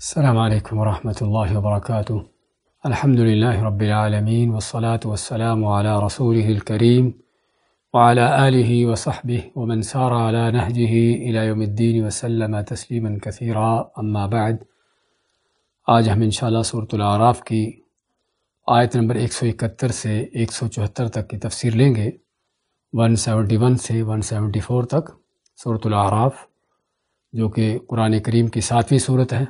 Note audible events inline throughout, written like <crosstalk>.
السلام علیکم ورحمۃ اللہ وبرکاتہ الحمد للہ رب العالمین والصلاة والسلام على رسول الكریم وعلى آلہ وصحبہ ومن سار على نهجه الى يوم الدین وسلم تسلیما كثیرا اما بعد، آج ہم انشاءاللہ صورت العراف کی آیت نمبر 171 سے 174 تک کی تفسیر لیں گے۔ 171 سے 174 تک صورت العراف جو کہ قرآن کریم کی ساتویں صورت ہے۔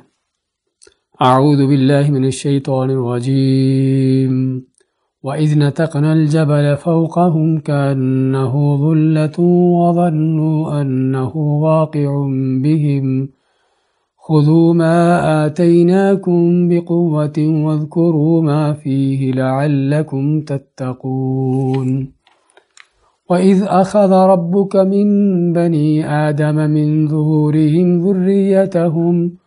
أعوذ بالله من الشيطان الرجيم. وإذ نتقنا الجبل فوقهم كأنه ظلة وظنوا أنه واقع بهم. خذوا ما آتيناكم بقوة واذكروا ما فيه لعلكم تتقون. وإذ أخذ ربك من بني آدم من ظهورهم ذريتهم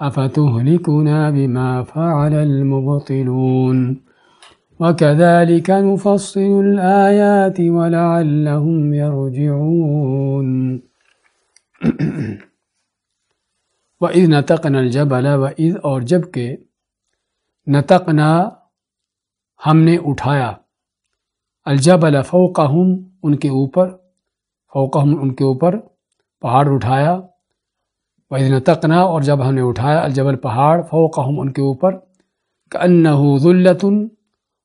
أفتهلكنا بما فعل المبطلون وكذلك نفصل الآيات ولعلهم يرجعون <clears throat> وإذ نتقنا الجبل وإذ اور جبکہ نتقنا ہم نے اٹھایا الجبل فوقہم ان کے اوپر فوقہم ان کے اوپر پہاڑ اٹھایا وحدن تقنا اور جب ہم نے اٹھایا الجبل پہاڑ فوق ہم ان کے اوپر کہ ذلتن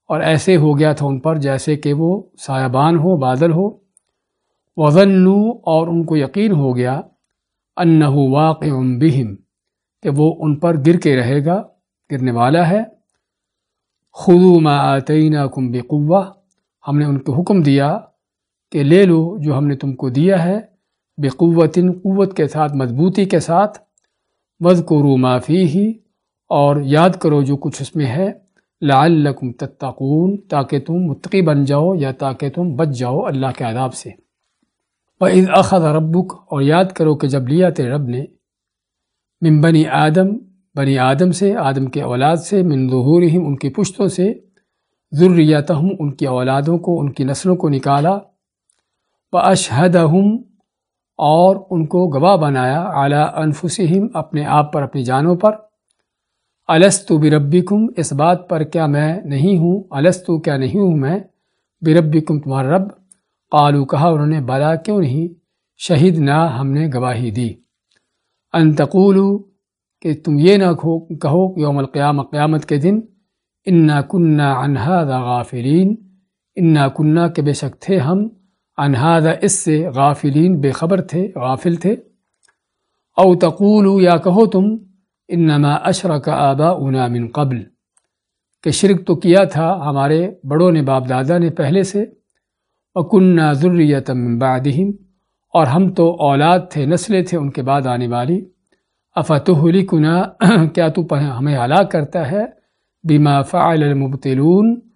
اور ایسے ہو گیا تھا ان پر جیسے کہ وہ سایبان ہو، بادل ہو۔ وزن اور ان کو یقین ہو گیا انہو واقع بہم کہ وہ ان بقوتن، قوت کے ساتھ، مضبوطی کے ساتھ وز کو معافی ہی اور یاد کرو جو کچھ اس میں ہے، لعلکم تتقون، تاکہ تم متقی بن جاؤ یا تاکہ تم بچ جاؤ اللہ کے عذاب سے۔ وَإِذْ أَخَذَ رَبُّكَ، اور یاد کرو کہ جب لیا تیرے رب نے، من بنی آدم بنی آدم سے، آدم کے اولاد سے، من ظہورہم، ان کی پشتوں سے، ذریتہم، ان کی اولادوں کو، ان کی نسلوں کو نکالا۔ وَأَشْهَدَهُمْ اور ان کو گواہ بنایا اعلیٰ انفسہم اپنے آپ پر اپنی جانوں پر۔ الستو بربکم، اس بات پر کیا میں نہیں ہوں؟ الستو کیا نہیں ہوں میں؟ بربکم، تمہارا رب۔ قالو، کہا انہوں نے، بلا کیوں نہیں؟ شہید نہ ہم نے گواہی دی۔ انتقولو کہ تم یہ نہ کہو یوم القیام قیامت کے دن، انا کنہ انہا غافلین۔ انا کنہ کے بے شک تھے ہم۔ انہذا اس سے غافلین بے خبر تھے، غافل تھے۔ او تقول یا کہو تم، انما اشرک آبا اونا من قبل۔ کہ شرک تو کیا تھا ہمارے بڑوں نے، باپ دادا نے پہلے سے۔ وکنہ ذریت من بعدہم اور ہم تو اولاد تھے، نسلیں تھے ان کے بعد آنے والی۔ افتحلکنا <clears throat> کیا تو ہمیں ہلاک کرتا ہے؟ بما فعل المبتلون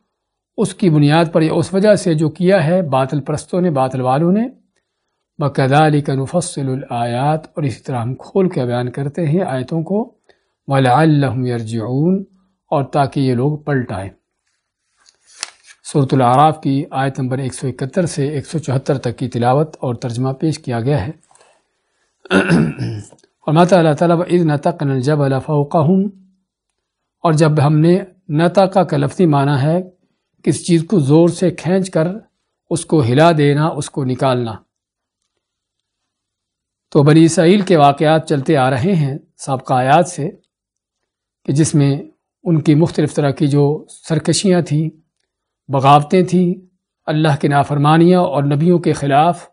اس کی بنیاد پر یا اس وجہ سے جو کیا ہے، باطل پرستوں نے، باطل والوں نے۔ بقدا علی کا نفصل الآیات اور اسی طرح ہم کھول کے بیان کرتے ہیں آیتوں کو۔ ولا <clears throat> کس چیز کو زور سے کھینچ کر اس کو ہلا دینا، اس کو نکالنا۔ تو بنی اسرائیل کے واقعات چلتے آ رہے ہیں سابقہ آیات سے کہ جس میں ان کی مختلف طرح کی جو سرکشیاں تھیں، بغاوتیں تھیں، اللہ کے نافرمانیاں اور نبیوں کے خلاف،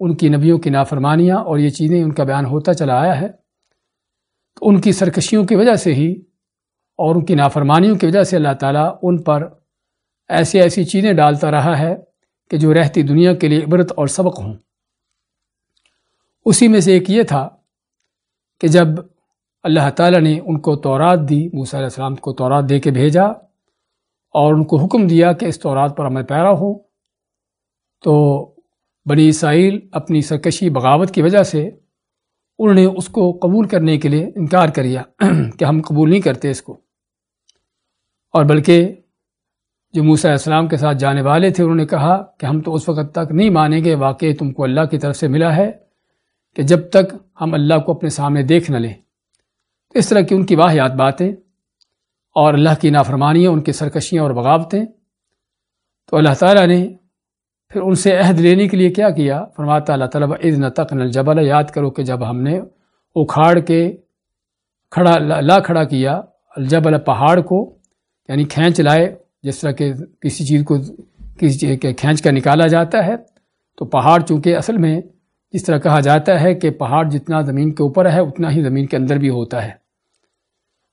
ان کی نبیوں کی نافرمانیاں اور یہ چیزیں ان کا بیان ہوتا چلا آیا ہے۔ تو ان کی سرکشیوں کی وجہ سے ہی اور ان کی نافرمانیوں کی وجہ سے اللہ تعالیٰ ان پر ایسی ایسی چیزیں ڈالتا رہا ہے کہ جو رہتی دنیا کے لیے عبرت اور سبق ہوں۔ اسی میں سے ایک یہ تھا کہ جب اللہ تعالیٰ نے ان کو تورات دی، موسیٰ علیہ السلام کو تورات دے کے بھیجا اور ان کو حکم دیا کہ اس طورات پر عمل پیرا ہو، تو بنی اسرائیل اپنی سرکشی بغاوت کی وجہ سے انہوں نے اس کو قبول کرنے کے لیے انکار کریا کہ ہم قبول نہیں کرتے اس کو۔ اور بلکہ جو موسیٰ علیہ السلام کے ساتھ جانے والے تھے، انہوں نے کہا کہ ہم تو اس وقت تک نہیں مانیں گے، واقعی تم کو اللہ کی طرف سے ملا ہے کہ جب تک ہم اللہ کو اپنے سامنے دیکھ نہ لیں۔ اس طرح کی ان کی واحد باتیں اور اللہ کی نافرمانیاں، ان کی سرکشیاں اور بغاوتیں۔ تو اللہ تعالیٰ نے پھر ان سے عہد لینے کے لیے کیا کیا؟ فرماتا اللہ تعالیٰ عید نہ تک الجبل یاد کرو کہ جب ہم نے اکھاڑ کے کھڑا، لا کھڑا کیا، الجبل پہاڑ کو یعنی کھینچ لائے جس طرح کہ کسی چیز کو کسی چیز کے کھینچ کر نکالا جاتا ہے، تو پہاڑ چونکہ اصل میں جس طرح کہا جاتا ہے کہ پہاڑ جتنا زمین کے اوپر ہے، اتنا ہی زمین کے اندر بھی ہوتا ہے۔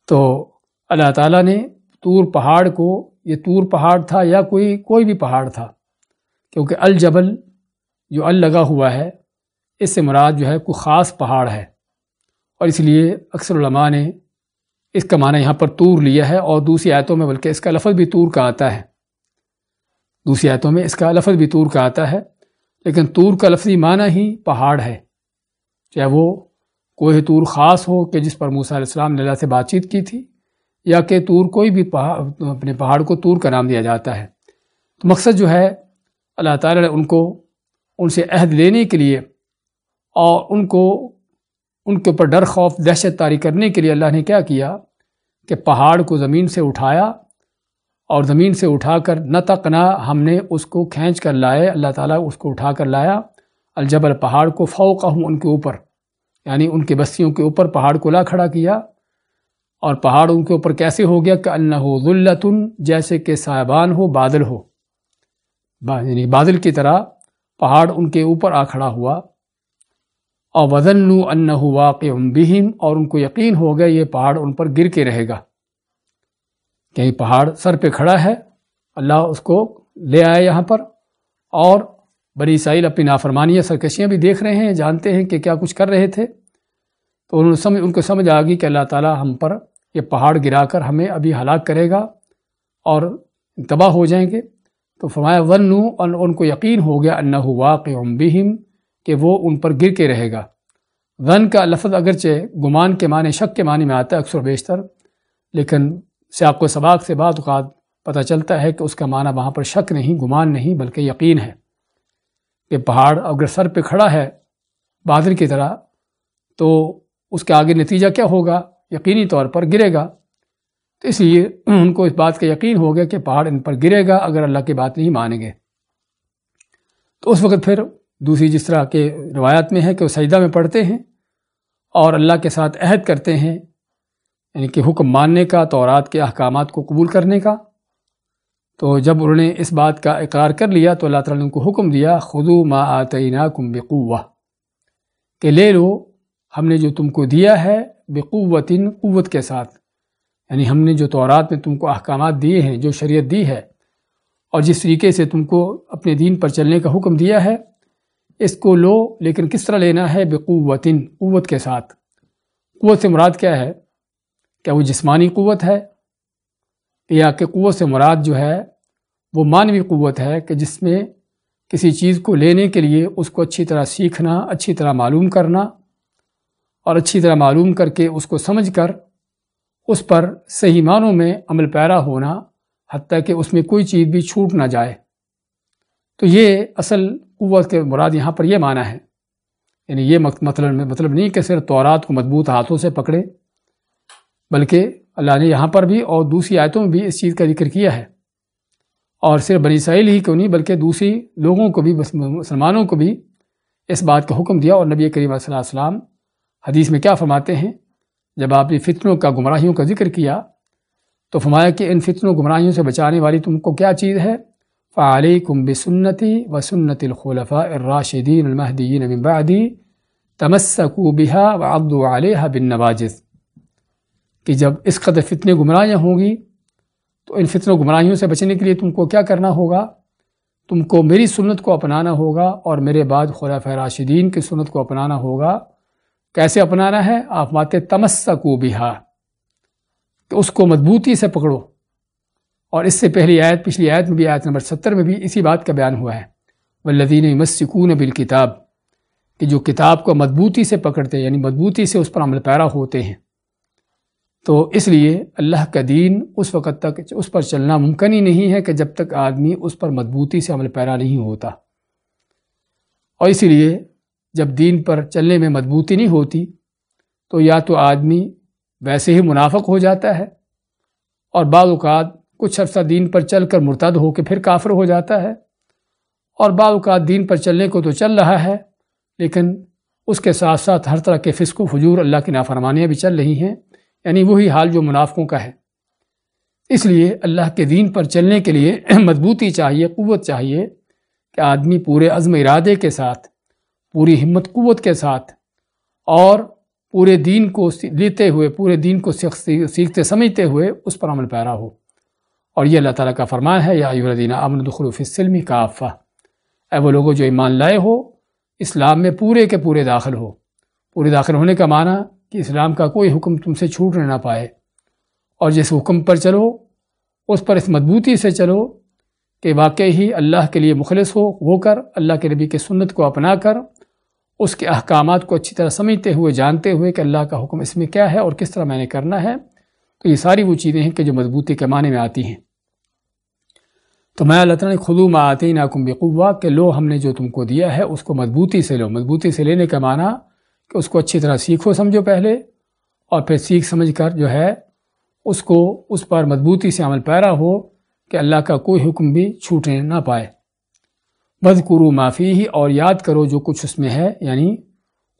تو اللہ تعالیٰ نے طور پہاڑ کو، یہ طور پہاڑ تھا یا کوئی کوئی بھی پہاڑ تھا، کیونکہ الجبل جو ال لگا ہوا ہے، اس سے مراد جو ہے کوئی خاص پہاڑ ہے۔ اور اس لیے اکثر علماء نے اس کا معنی یہاں پر طور لیا ہے اور دوسری آیتوں میں بلکہ اس کا لفظ بھی طور کا آتا ہے۔ دوسری آیتوں میں اس کا لفظ بھی طور کا آتا ہے، لیکن طور کا لفظی معنی ہی پہاڑ ہے۔ چاہے وہ کوئی طور خاص ہو کہ جس پر موسیٰ علیہ السلام نے اللہ سے بات چیت کی تھی، یا کہ طور کوئی بھی پہاڑ اپنے پہاڑ کو طور کا نام دیا جاتا ہے۔ تو مقصد جو ہے، اللہ تعالیٰ نے ان کو، ان سے عہد لینے کے لیے اور ان کو ان کے اوپر ڈر خوف دہشت تاری کرنے کے لیے اللہ نے کیا کیا کہ پہاڑ کو زمین سے اٹھایا اور زمین سے اٹھا کر نہ تک نہ ہم نے اس کو کھینچ کر لائے، اللہ تعالیٰ اس کو اٹھا کر لایا۔ الجبل پہاڑ کو فوقہ ہوں ان کے اوپر یعنی ان کی بستیوں کے اوپر پہاڑ کو لا کھڑا کیا۔ اور پہاڑ ان کے اوپر کیسے ہو گیا کہ اللہ ہو ذلتن، جیسے کہ صاحبان ہو، بادل ہو۔ یعنی بادل کی طرح پہاڑ ان کے اوپر آ کھڑا ہوا۔ اور وزن ان واقع بہم اور ان کو یقین ہو گیا یہ پہاڑ ان پر گر کے رہے گا۔ کہ یہ پہاڑ سر پہ کھڑا ہے۔ اللہ اس کو لے آئے یہاں پر اور بڑی سائل اپنی نافرمانیاں سرکشیاں بھی دیکھ رہے ہیں، جانتے ہیں کہ کیا کچھ کر رہے تھے۔ تو انہوں نے سمجھ، ان کو سمجھ آ گئی کہ اللہ تعالیٰ ہم پر یہ پہاڑ گرا کر ہمیں ابھی ہلاک کرے گا اور تباہ ہو جائیں گے۔ تو فرمایا ون ان کو یقین ہو گیا اللہ واقع بہم کہ وہ ان پر گر کے رہے گا۔ ون کا لفظ اگرچہ گمان کے معنی، شک کے معنی میں آتا ہے اکثر بیشتر، لیکن سیاق و سباق سے بعض اوقات پتہ چلتا ہے کہ اس کا معنی وہاں پر شک نہیں، گمان نہیں، بلکہ یقین ہے کہ پہاڑ اگر سر پہ کھڑا ہے بادل کی طرح، تو اس کے آگے نتیجہ کیا ہوگا؟ یقینی طور پر گرے گا۔ تو اس لیے ان کو اس بات کا یقین ہو گیا کہ پہاڑ ان پر گرے گا اگر اللہ کی بات نہیں مانیں گے۔ تو اس وقت پھر دوسری جس طرح کے روایات میں ہے کہ وہ سجدہ میں پڑھتے ہیں اور اللہ کے ساتھ عہد کرتے ہیں یعنی کہ حکم ماننے کا، تورات کے احکامات کو قبول کرنے کا۔ تو جب انہوں نے اس بات کا اقرار کر لیا تو اللہ تعالیٰ نے ان کو حکم دیا خدو ما آتینہ کم بقوہ کہ لے لو، ہم نے جو تم کو دیا ہے بقوتن قوت کے ساتھ۔ یعنی ہم نے جو تورات میں تم کو احکامات دیے ہیں، جو شریعت دی ہے، اور جس طریقے سے تم کو اپنے دین پر چلنے کا حکم دیا ہے اس کو لو، لیکن کس طرح لینا ہے؟ بقوتن، قوت کے ساتھ۔ قوت سے مراد کیا ہے؟ کیا وہ جسمانی قوت ہے؟ یا کہ قوت سے مراد جو ہے، وہ مانوی قوت ہے کہ جس میں کسی چیز کو لینے کے لیے اس کو اچھی طرح سیکھنا، اچھی طرح معلوم کرنا اور اچھی طرح معلوم کر کے اس کو سمجھ کر اس پر صحیح معنوں میں عمل پیرا ہونا، حتیٰ کہ اس میں کوئی چیز بھی چھوٹ نہ جائے۔ تو یہ اصل قوت کے مراد یہاں پر یہ معنی ہے یعنی یہ مطلب مطلب نہیں کہ صرف تورات کو مضبوط ہاتھوں سے پکڑے، بلکہ اللہ نے یہاں پر بھی اور دوسری آیتوں میں بھی اس چیز کا ذکر کیا ہے۔ اور صرف بنی اسرائیل ہی کیوں نہیں، بلکہ دوسری لوگوں کو بھی، مسلمانوں کو بھی اس بات کا حکم دیا اور نبی کریم صلی اللہ علیہ وسلم حدیث میں کیا فرماتے ہیں؟ جب آپ نے فتنوں کا گمراہیوں کا ذکر کیا تو فرمایا کہ ان فتنوں گمراہیوں سے بچانے والی تم کو کیا چیز ہے؟ فعلی کم بسنتی و سنت الخلفاء الراشدین المحدین بعدی تمسکو بہا و عبد علیہ بن کہ جب اس قدر فتنے گمراہیاں ہوں گی، تو ان فتن و گمراہیوں سے بچنے کے لیے تم کو کیا کرنا ہوگا؟ تم کو میری سنت کو اپنانا ہوگا اور میرے بعد خلاف راشدین کی سنت کو اپنانا ہوگا۔ کیسے اپنانا ہے؟ آپ ماتے تمسک و بہا، کہ اس کو مضبوطی سے پکڑو۔ اور اس سے پہلی آیت، پچھلی آیت میں بھی آیت نمبر ستر میں بھی اسی بات کا بیان ہوا ہے۔ والذین مسکون بالکتاب کہ جو کتاب کو مضبوطی سے پکڑتے یعنی مضبوطی سے اس پر عمل پیرا ہوتے ہیں۔ تو اس لیے اللہ کا دین اس وقت تک اس پر چلنا ممکن ہی نہیں ہے کہ جب تک آدمی اس پر مضبوطی سے عمل پیرا نہیں ہوتا۔ اور اسی لیے جب دین پر چلنے میں مضبوطی نہیں ہوتی، تو یا تو آدمی ویسے ہی منافق ہو جاتا ہے اور بعض اوقات کچھ عرصہ دین پر چل کر مرتد ہو کے پھر کافر ہو جاتا ہے اور بعض اوقات دین پر چلنے کو تو چل رہا ہے، لیکن اس کے ساتھ ساتھ ہر طرح کے فسق و فجور اللہ کی نافرمانیاں بھی چل رہی ہیں۔ یعنی وہی حال جو منافقوں کا ہے۔ اس لیے اللہ کے دین پر چلنے کے لیے <clears throat> مضبوطی چاہیے، قوت چاہیے کہ آدمی پورے عزم ارادے کے ساتھ، پوری ہمت قوت کے ساتھ اور پورے دین کو لیتے ہوئے، پورے دین کو سیکھتے، سمجھتے ہوئے اس پر عمل پیرا ہو۔ اور یہ اللہ تعالیٰ کا فرمان ہے، یا الدین امن دخلوف السلمی کا آفا اے وہ لوگوں جو ایمان لائے ہو، اسلام میں پورے کے پورے داخل ہو۔ پورے داخل ہونے کا معنی کہ اسلام کا کوئی حکم تم سے چھوٹ نہ پائے۔ اور جس حکم پر چلو، اس پر اس مضبوطی سے چلو کہ واقعی ہی اللہ کے لیے مخلص ہو ہو کر، اللہ کے نبی کے سنت کو اپنا کر، اس کے احکامات کو اچھی طرح سمجھتے ہوئے، جانتے ہوئے کہ اللہ کا حکم اس میں کیا ہے اور کس طرح میں نے کرنا ہے۔ تو یہ ساری وہ چیزیں ہیں کہ جو مضبوطی کے معنی میں آتی ہیں۔ تو میں اللہ تعالیٰ نے خلو میں آتی نا کم بقوا کہ لو ہم نے جو تم کو دیا ہے اس کو مضبوطی سے لو۔ مضبوطی سے لینے کا معنی کہ اس کو اچھی طرح سیکھو، سمجھو پہلے، اور پھر سیکھ سمجھ کر جو ہے اس کو اس پر مضبوطی سے عمل پیرا ہو کہ اللہ کا کوئی حکم بھی چھوٹنے نہ پائے۔ بد کرو معافی ہی اور یاد کرو جو کچھ اس میں ہے یعنی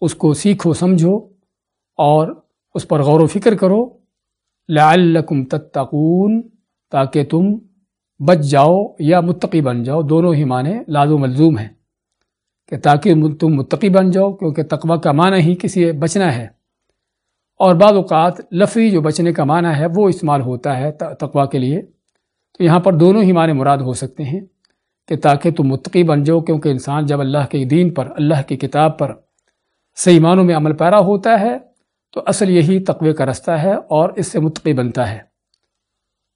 اس کو سیکھو، سمجھو، اور اس پر غور و فکر کرو۔ لعلکم تتقون تاکہ تم بچ جاؤ یا متقی بن جاؤ۔ دونوں ہی معنی لاد و ملزوم ہیں کہ تاکہ تم متقی بن جاؤ، کیونکہ تقوی کا معنی ہی کسی بچنا ہے۔ اور بعض اوقات لفظی جو بچنے کا معنی ہے وہ استعمال ہوتا ہے تقوی کے لیے۔ تو یہاں پر دونوں ہی معنی مراد ہو سکتے ہیں کہ تاکہ تم متقی بن جاؤ، کیونکہ انسان جب اللہ کے دین پر، اللہ کی کتاب پر صحیح معنوں میں عمل پیرا ہوتا ہے تو اصل یہی تقوی کا رستہ ہے اور اس سے متقی بنتا ہے۔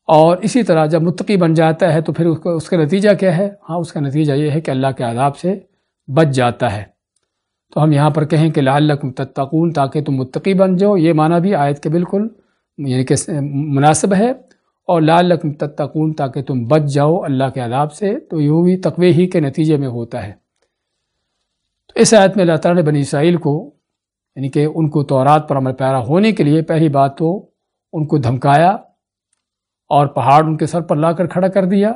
اور اسی طرح جب متقی بن جاتا ہے تو پھر اس کو اس کا نتیجہ کیا ہے؟ ہاں اس کا نتیجہ یہ ہے کہ اللہ کے عذاب سے بچ جاتا ہے۔ تو ہم یہاں پر کہیں کہ لال تتقون، تاکہ تم متقی بن جاؤ۔ یہ معنی بھی آیت کے بالکل یعنی کہ مناسب ہے۔ اور لال تتقون، تاکہ تم بچ جاؤ اللہ کے عذاب سے۔ تو یہ بھی تقوی ہی کے نتیجے میں ہوتا ہے۔ تو اس آیت میں اللہ تعالیٰ نے بنی اسرائیل کو یعنی کہ ان کو تورات پر عمل پیارا ہونے کے لیے پہلی بات تو ان کو دھمکایا اور پہاڑ ان کے سر پر لا کر کھڑا کر دیا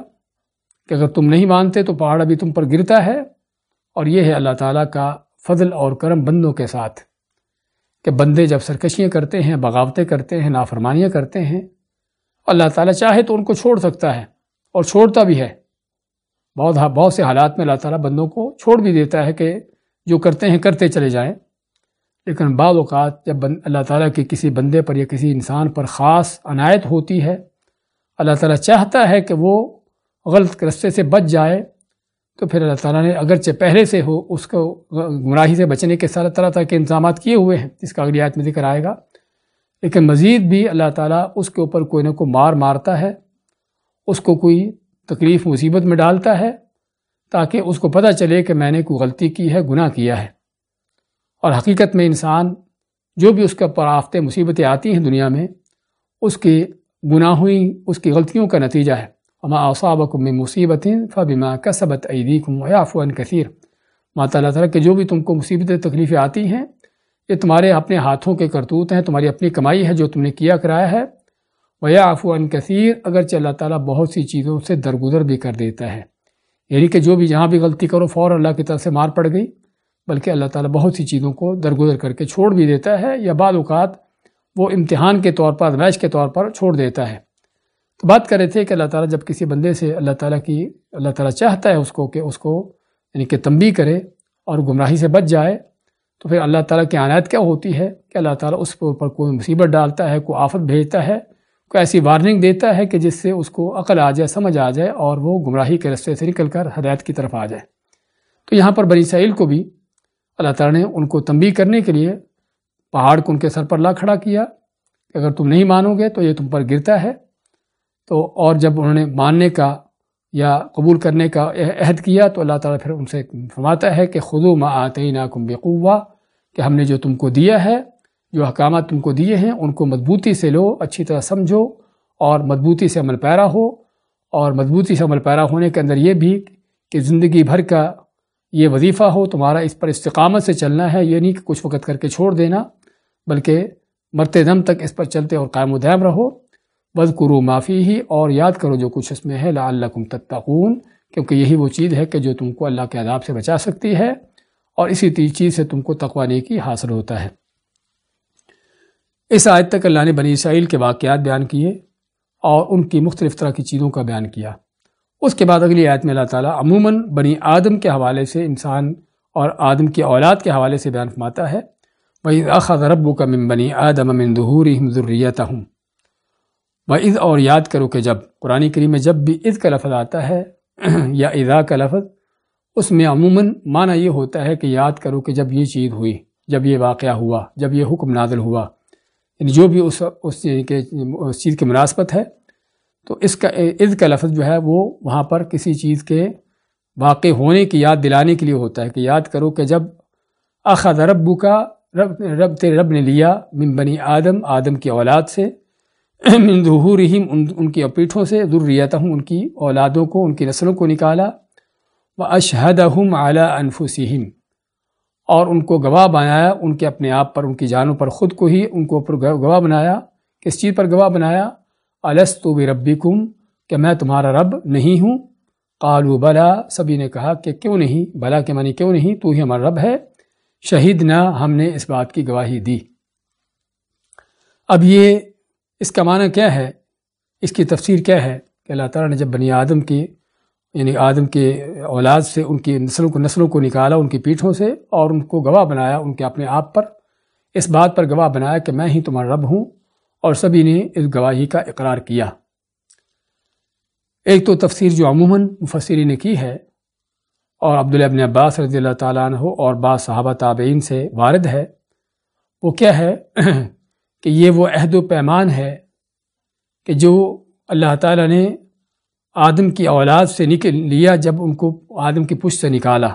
کہ اگر تم نہیں مانتے تو پہاڑ ابھی تم پر گرتا ہے اور یہ ہے اللہ تعالیٰ کا فضل اور کرم بندوں کے ساتھ کہ بندے جب سرکشیاں کرتے ہیں، بغاوتیں کرتے ہیں، نافرمانیاں کرتے ہیں، اللہ تعالیٰ چاہے تو ان کو چھوڑ سکتا ہے اور چھوڑتا بھی ہے۔ بہت بہت سے حالات میں اللہ تعالیٰ بندوں کو چھوڑ بھی دیتا ہے کہ جو کرتے ہیں، کرتے چلے جائیں۔ لیکن بعض اوقات جب اللہ تعالیٰ کی کسی بندے پر یا کسی انسان پر خاص عنایت ہوتی ہے، اللہ تعالیٰ چاہتا ہے کہ وہ غلط رستے سے بچ جائے، تو پھر اللہ تعالیٰ نے اگرچہ پہلے سے ہو، اس کو گمراہی سے بچنے کے سارے طرح طرح کے انتظامات کیے ہوئے ہیں، جس کا اگلی آیت میں ذکر آئے گا۔ لیکن مزید بھی اللہ تعالیٰ اس کے اوپر کوئی نہ کوئی مار مارتا ہے، اس کو کوئی تکلیف، مصیبت میں ڈالتا ہے، تاکہ اس کو پتہ چلے کہ میں نے کوئی غلطی کی ہے، گناہ کیا ہے۔ اور حقیقت میں انسان جو بھی اس کے اوپر آفتے مصیبتیں آتی ہیں دنیا میں، اس کے گناہوئی اس کی غلطیوں کا نتیجہ ہے۔ اما اوصابکم میں مصیبت فبما کسبت ایدیکم ویعفو عن کثیر ماتا اللہ تعالیٰ کہ جو بھی تم کو مصیبتیں، تکلیفیں آتی ہیں، یہ تمہارے اپنے ہاتھوں کے کرتوت ہیں، تمہاری اپنی کمائی ہے جو تم نے کیا، کرایا ہے۔ ویعفو عن کثیر اگرچہ اللہ تعالیٰ بہت سی چیزوں سے درگزر بھی کر دیتا ہے۔ یعنی کہ جو بھی جہاں بھی غلطی کرو فور اللہ کی طرف سے مار پڑ گئی۔ بلکہ اللہ تعالیٰ بہت سی چیزوں کو درگزر کر کے چھوڑ بھی دیتا ہے یا بعض اوقات وہ امتحان کے طور پر ادمائش کے طور پر چھوڑ دیتا ہے۔ تو بات کر رہے تھے کہ اللہ تعالیٰ جب کسی بندے سے اللہ تعالیٰ کی، اللہ تعالیٰ چاہتا ہے اس کو کہ اس کو یعنی کہ تنبی کرے اور گمراہی سے بچ جائے، تو پھر اللہ تعالیٰ کی عنایت کیا ہوتی ہے کہ اللہ تعالیٰ اس کے اوپر کوئی مصیبت ڈالتا ہے، کوئی آفت بھیجتا ہے، کوئی ایسی وارننگ دیتا ہے کہ جس سے اس کو عقل آ جائے، سمجھ آ جائے اور وہ گمراہی کے رستے سے نکل کر ہدایت کی طرف آ جائے۔ تو یہاں پر بنی سعیل کو بھی اللہ تعالیٰ نے ان کو تنبی کرنے کے لیے پہاڑ کو ان کے سر پر لا کھڑا کیا کہ اگر تم نہیں مانو گے تو یہ تم پر گرتا ہے۔ تو اور جب انہوں نے ماننے کا یا قبول کرنے کا عہد کیا تو اللہ تعالیٰ پھر ان سے فرماتا ہے کہ خدو ما آتے نا کم کہ ہم نے جو تم کو دیا ہے، جو احکامات تم کو دیے ہیں، ان کو مضبوطی سے لو، اچھی طرح سمجھو اور مضبوطی سے عمل پیرا ہو۔ اور مضبوطی سے عمل پیرا ہونے کے اندر یہ بھی کہ زندگی بھر کا یہ وظیفہ ہو، تمہارا اس پر استقامت سے چلنا ہے، یہ نہیں کہ کچھ وقت کر کے چھوڑ دینا، بلکہ مرتے دم تک اس پر چلتے اور قائم و دائم رہو۔ بز کرو معافی ہی اور یاد کرو جو کچھ اس میں ہے لا اللہ کم تتقون، کیونکہ یہی وہ چیز ہے کہ جو تم کو اللہ کے عذاب سے بچا سکتی ہے، اور اسی چیز سے تم کو تقوانے کی حاصل ہوتا ہے۔ اس آیت تک اللہ نے بنی اسرائیل کے واقعات بیان کیے، اور ان کی مختلف طرح کی چیزوں کا بیان کیا۔ اس کے بعد اگلی آیت میں اللہ تعالیٰ عموماً بنی آدم کے حوالے سے انسان اور آدم کی اولاد کے حوالے سے بیان فرماتا ہے وہی اخذ رب کا من بنی آدم امن ظہور ضروریت ہوں وہ اور یاد کرو کہ جب قرآن کریم میں جب بھی عز کا لفظ آتا ہے <clears throat> یا اذا کا لفظ، اس میں عموماً معنی یہ ہوتا ہے کہ یاد کرو کہ جب یہ چیز ہوئی، جب یہ واقعہ ہوا، جب یہ حکم نازل ہوا۔ یعنی جو بھی اس اس کے، اس چیز کی مناسبت ہے تو اس کا عز کا لفظ جو ہے وہ وہاں پر کسی چیز کے واقع ہونے کی یاد دلانے کے لیے ہوتا ہے کہ یاد کرو کہ جب اخذ ربو کا رب رب تیرے رب نے لیا من بنی آدم آدم کی اولاد سے، من ظہورہم، ان ان کی اپیٹھوں سے، ذریتہم، ان کی اولادوں کو، ان کی نسلوں کو نکالا و اشہدہم علی انفسہم۔ اور ان کو گواہ بنایا، ان کے اپنے آپ پر، ان کی جانوں پر، خود کو ہی ان کو گواہ بنایا، کس چیز پر گواہ بنایا؟ السطو بربکم کہ میں تمہارا رب نہیں ہوں۔ قالو بلا۔ سبھی نے کہا کہ کیوں نہیں؟ بلا کے معنی کیوں نہیں؟ تو ہی ہمارا رب ہے۔ شہید نہ ہم نے اس بات کی گواہی دی۔ اب یہ اس کا معنی کیا ہے؟ اس کی تفسیر کیا ہے؟ کہ اللہ تعالیٰ نے جب بنی آدم کی یعنی آدم کے اولاد سے ان کی نسلوں کو نسلوں کو نکالا، ان کی پیٹھوں سے، اور ان کو گواہ بنایا، ان کے اپنے آپ پر، اس بات پر گواہ بنایا کہ میں ہی تمہارا رب ہوں۔ اور سبھی نے اس گواہی کا اقرار کیا۔ ایک تو تفسیر جو عموماً مفسری نے کی ہے اور عبداللہ ابن عباس رضی اللہ تعالیٰ عنہ اور بعض صحابہ تابعین سے وارد ہے، وہ کیا ہے <clears throat> کہ یہ وہ عہد و پیمان ہے کہ جو اللہ تعالیٰ نے آدم کی اولاد سے نکل لیا جب ان کو آدم کی پشت سے نکالا۔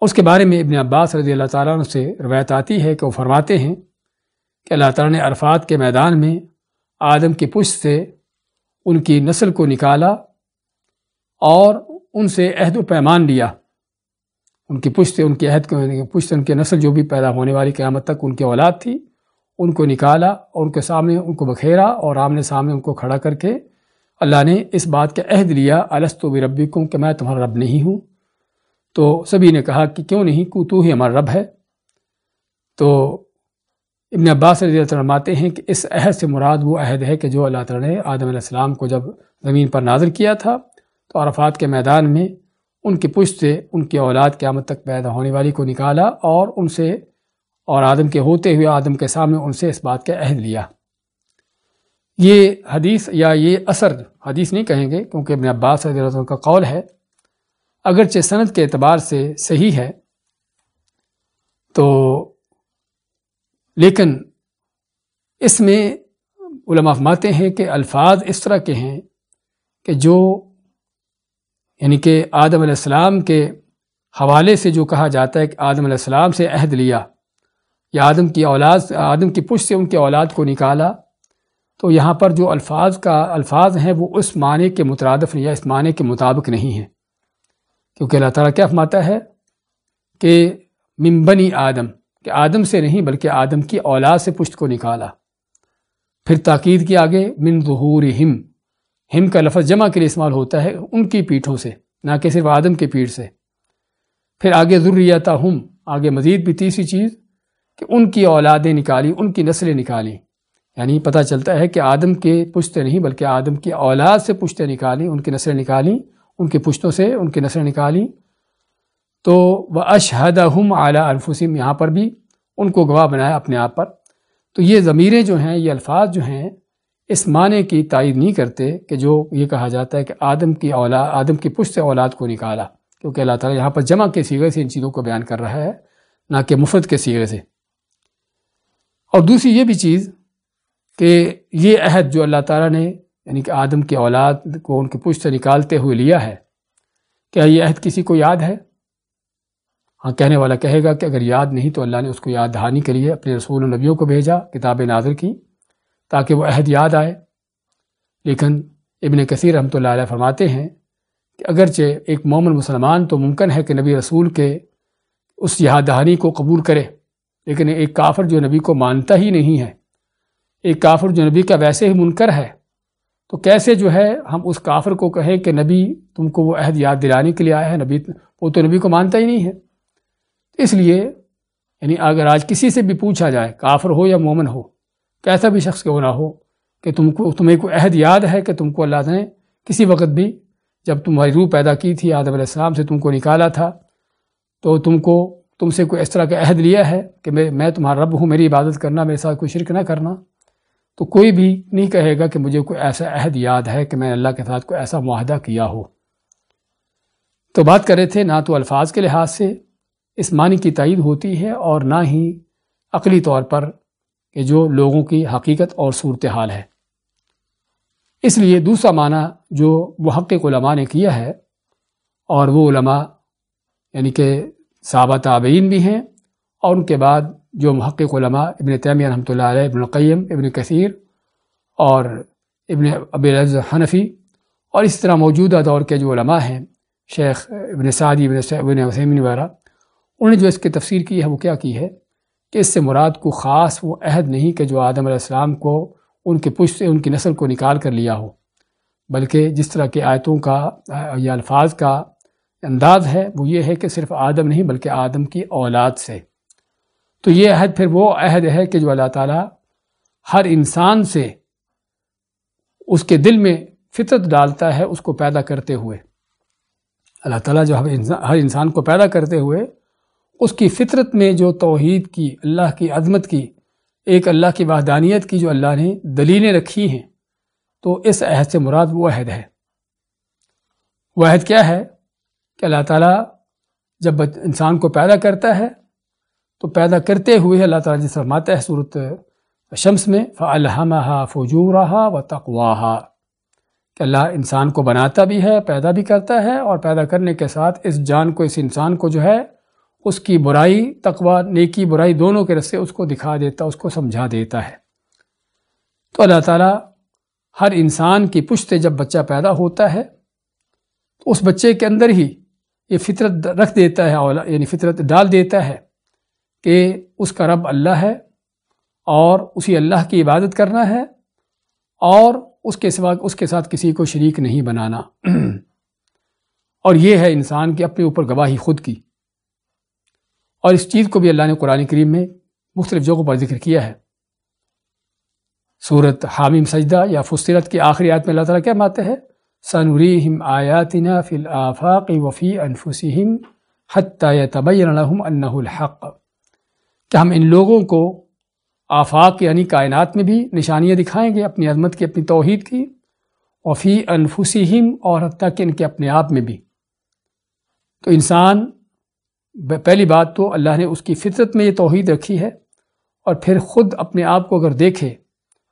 اس کے بارے میں ابن عباس رضی اللہ تعالیٰ عنہ سے روایت آتی ہے کہ وہ فرماتے ہیں کہ اللہ تعالیٰ نے عرفات کے میدان میں آدم کی پشت سے ان کی نسل کو نکالا اور ان سے عہد و پیمان لیا۔ ان کی پشت ان کی عہد پشت ان کی نسل جو بھی پیدا ہونے والی قیامت تک ان کی اولاد تھی، ان کو نکالا اور ان کے سامنے ان کو بکھیرا اور آمنے سامنے ان کو کھڑا کر کے اللہ نے اس بات کا عہد لیا السط و ربی کو کہ میں تمہارا رب نہیں ہوں۔ تو سبھی نے کہا کہ کیوں نہیں؟ کو تو ہی ہمارا رب ہے۔ تو ابن عباس رضی اللہ فرماتے ہیں کہ اس عہد سے مراد وہ عہد ہے کہ جو اللہ تعالیٰ نے آدم علیہ السلام کو جب زمین پر نازل کیا تھا، تو عرفات کے میدان میں ان کی پشت سے ان کی اولاد قیامت تک پیدا ہونے والی کو نکالا اور ان سے اور آدم کے ہوتے ہوئے آدم کے سامنے ان سے اس بات کا عہد لیا۔ یہ حدیث یا یہ اثر حدیث نہیں کہیں گے کیونکہ ابن عباس رضی اللہ عنہ کا قول ہے۔ اگرچہ صنعت کے اعتبار سے صحیح ہے، تو لیکن اس میں علماء فرماتے ہیں کہ الفاظ اس طرح کے ہیں کہ جو یعنی کہ آدم علیہ السلام کے حوالے سے جو کہا جاتا ہے کہ آدم علیہ السلام سے عہد لیا یا آدم کی اولاد، آدم کی پشت سے ان کی اولاد کو نکالا، تو یہاں پر جو الفاظ کا، الفاظ ہیں وہ اس معنی کے مترادف یا اس معنی کے مطابق نہیں ہیں۔ کیونکہ اللہ تعالیٰ کیا فرماتا ہے کہ ممبنی آدم کہ آدم سے نہیں بلکہ آدم کی اولاد سے پشت کو نکالا۔ پھر تاکید کی آگے؟ من ظہور ہم ہم کا لفظ جمع کے لیے استعمال ہوتا ہے ان کی پیٹھوں سے، نہ کہ صرف آدم کی پیٹھ سے۔ پھر آگے ضروریتا ہم آگے مزید بھی تیسری چیز، کہ ان کی اولادیں نکالی، ان کی نسلیں نکالیں یعنی پتہ چلتا ہے کہ آدم کے پشتے نہیں بلکہ آدم کی اولاد سے پشتے نکالیں ان کی نسلیں نکالیں ان کے پشتوں سے، ان کی نسلیں نکالیں تو وہ اشہد ہم اعلیٰ الفسم یہاں پر بھی ان کو گواہ بنایا اپنے آپ پر۔ تو یہ ضمیریں جو ہیں، یہ الفاظ جو ہیں، اس معنی کی تائید نہیں کرتے کہ جو یہ کہا جاتا ہے کہ آدم کی اولاد، آدم کی پشت اولاد کو نکالا۔ کیونکہ اللہ تعالیٰ یہاں پر جمع کے سیغے سے ان چیزوں کو بیان کر رہا ہے، نہ کہ مفرد کے سیغے سے۔ اور دوسری یہ بھی چیز کہ یہ عہد جو اللہ تعالیٰ نے یعنی کہ آدم کی اولاد کو ان کے پشت سے نکالتے ہوئے لیا ہے، کیا یہ عہد کسی کو یاد ہے؟ ہاں کہنے والا کہے گا کہ اگر یاد نہیں تو اللہ نے اس کو یاد دہانی کے لیے اپنے رسول نبیوں کو بھیجا کتاب نازر کی تاکہ وہ عہد یاد آئے۔ لیکن ابن کثیر رحمۃ اللہ علیہ فرماتے ہیں کہ اگرچہ ایک مومن مسلمان تو ممکن ہے کہ نبی رسول کے اس یاد دہانی کو قبول کرے، لیکن ایک کافر جو نبی کو مانتا ہی نہیں ہے، ایک کافر جو نبی کا ویسے ہی منکر ہے، تو کیسے جو ہے ہم اس کافر کو کہیں کہ نبی تم کو وہ عہد یاد دلانے کے لیے آیا ہے؟ نبی وہ تو نبی کو مانتا ہی نہیں ہے۔ اس لیے یعنی اگر آج کسی سے بھی پوچھا جائے کافر ہو یا مومن ہو، کیسا بھی شخص کیوں نہ ہو، کہ تم کو، تمہیں کوئی عہد یاد ہے کہ تم کو اللہ نے کسی وقت بھی جب تمہاری روح پیدا کی تھی، آدم علیہ السلام سے تم کو نکالا تھا، تو تم کو، تم سے کوئی اس طرح کا عہد لیا ہے کہ میں میں تمہارا رب ہوں، میری عبادت کرنا، میرے ساتھ کوئی شرک نہ کرنا، تو کوئی بھی نہیں کہے گا کہ مجھے کوئی ایسا عہد یاد ہے کہ میں اللہ کے ساتھ کوئی ایسا معاہدہ کیا ہو۔ تو بات کر رہے تھے نہ تو الفاظ کے لحاظ سے اس معنی کی تائید ہوتی ہے اور نہ ہی عقلی طور پر کہ جو لوگوں کی حقیقت اور صورتحال ہے۔ اس لیے دوسرا معنی جو محقق علماء نے کیا ہے اور وہ علماء یعنی کہ صحابہ تابعین بھی ہیں اور ان کے بعد جو محقق علماء ابن تیمیہ رحمۃ اللہ علیہ، ابن القیم، ابن کثیر اور ابن اب حنفی اور اس طرح موجودہ دور کے جو علماء ہیں، شیخ ابن سعدی، ابن ابن وسیمن وغیرہ انہوں نے جو اس کی تفسیر کی ہے، وہ کیا کی ہے؟ کہ اس سے مراد کو خاص وہ عہد نہیں کہ جو آدم علیہ السلام کو ان کے پشت سے، ان کی نسل کو نکال کر لیا ہو، بلکہ جس طرح کے آیتوں کا یا الفاظ کا انداز ہے، وہ یہ ہے کہ صرف آدم نہیں بلکہ آدم کی اولاد سے۔ تو یہ عہد پھر وہ عہد ہے کہ جو اللہ تعالیٰ ہر انسان سے اس کے دل میں فطرت ڈالتا ہے، اس کو پیدا کرتے ہوئے۔ اللہ تعالیٰ جو ہر انسان کو پیدا کرتے ہوئے اس کی فطرت میں جو توحید کی، اللہ کی عظمت کی، ایک اللہ کی وحدانیت کی جو اللہ نے دلیلیں رکھی ہیں، تو اس عہد سے مراد وہ عہد ہے۔ وہ عہد کیا ہے؟ کہ اللہ تعالیٰ جب انسان کو پیدا کرتا ہے، تو پیدا کرتے ہوئے اللہ تعالیٰ جس فرماتا ہے صورت شمس میں فلحمہ فجورہ و تقواہا کہ اللہ انسان کو بناتا بھی ہے، پیدا بھی کرتا ہے اور پیدا کرنے کے ساتھ اس جان کو، اس انسان کو جو ہے اس کی برائی تقوا نیکی برائی دونوں کے رستے اس کو دکھا دیتا، اس کو سمجھا دیتا ہے۔ تو اللہ تعالیٰ ہر انسان کی پشت جب بچہ پیدا ہوتا ہے، تو اس بچے کے اندر ہی یہ فطرت رکھ دیتا ہے یعنی فطرت ڈال دیتا ہے کہ اس کا رب اللہ ہے اور اسی اللہ کی عبادت کرنا ہے اور اس کے سوا، اس کے ساتھ کسی کو شریک نہیں بنانا۔ <clears throat> اور یہ ہے انسان کی اپنے اوپر گواہی خود کی۔ اور اس چیز کو بھی اللہ نے قرآن کریم میں مختلف جگہوں پر ذکر کیا ہے۔ صورت حامیم سجدہ یا فصرت کی آخری آیت میں اللہ تعالیٰ کیا ماتے ہے سنوریم آیاتنا فی الآفاق وفی انفسہم حتی یتبین لهم انہ الحق۔ کہ ہم ان لوگوں کو آفاق یعنی کائنات میں بھی نشانیاں دکھائیں گے اپنی عظمت کی، اپنی توحید کی؟ وفی انفسہم اور حتیٰ کہ ان کے اپنے آپ میں بھی۔ تو انسان پہلی بات تو اللہ نے اس کی فطرت میں یہ توحید رکھی ہے اور پھر خود اپنے آپ کو اگر دیکھے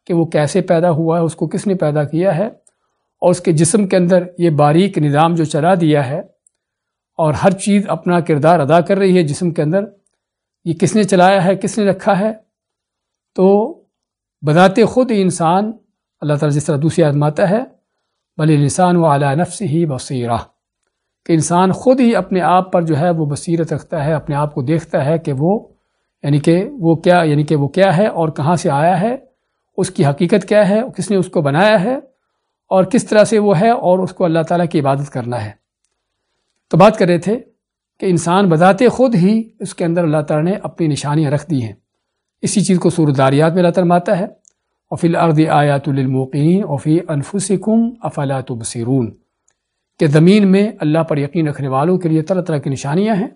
کہ وہ کیسے پیدا ہوا ہے، اس کو کس نے پیدا کیا ہے، اور اس کے جسم کے اندر یہ باریک نظام جو چلا دیا ہے، اور ہر چیز اپنا کردار ادا کر رہی ہے جسم کے اندر، یہ کس نے چلایا ہے، کس نے رکھا ہے، تو بذات خود انسان اللہ تعالیٰ جس طرح دوسری آزماتا ہے، بل انسان و اعلیٰ نفس ہی بصیرہ۔ کہ انسان خود ہی اپنے آپ پر جو ہے وہ بصیرت رکھتا ہے، اپنے آپ کو دیکھتا ہے کہ وہ یعنی کہ وہ کیا یعنی کہ وہ کیا ہے اور کہاں سے آیا ہے، اس کی حقیقت کیا ہے، کس نے اس کو بنایا ہے اور کس طرح سے وہ ہے اور اس کو اللہ تعالیٰ کی عبادت کرنا ہے۔ تو بات کر رہے تھے کہ انسان بذات خود ہی اس کے اندر اللہ تعالیٰ نے اپنی نشانیاں رکھ دی ہیں۔ اسی چیز کو سورداریات میں اللہ تعالیٰ ماتا ہے اوفی الارض آیات للموقین اوفی انفسکم افلاۃ بصیرون کہ زمین میں اللہ پر یقین رکھنے والوں کے لیے طرح طرح کی نشانیاں ہیں۔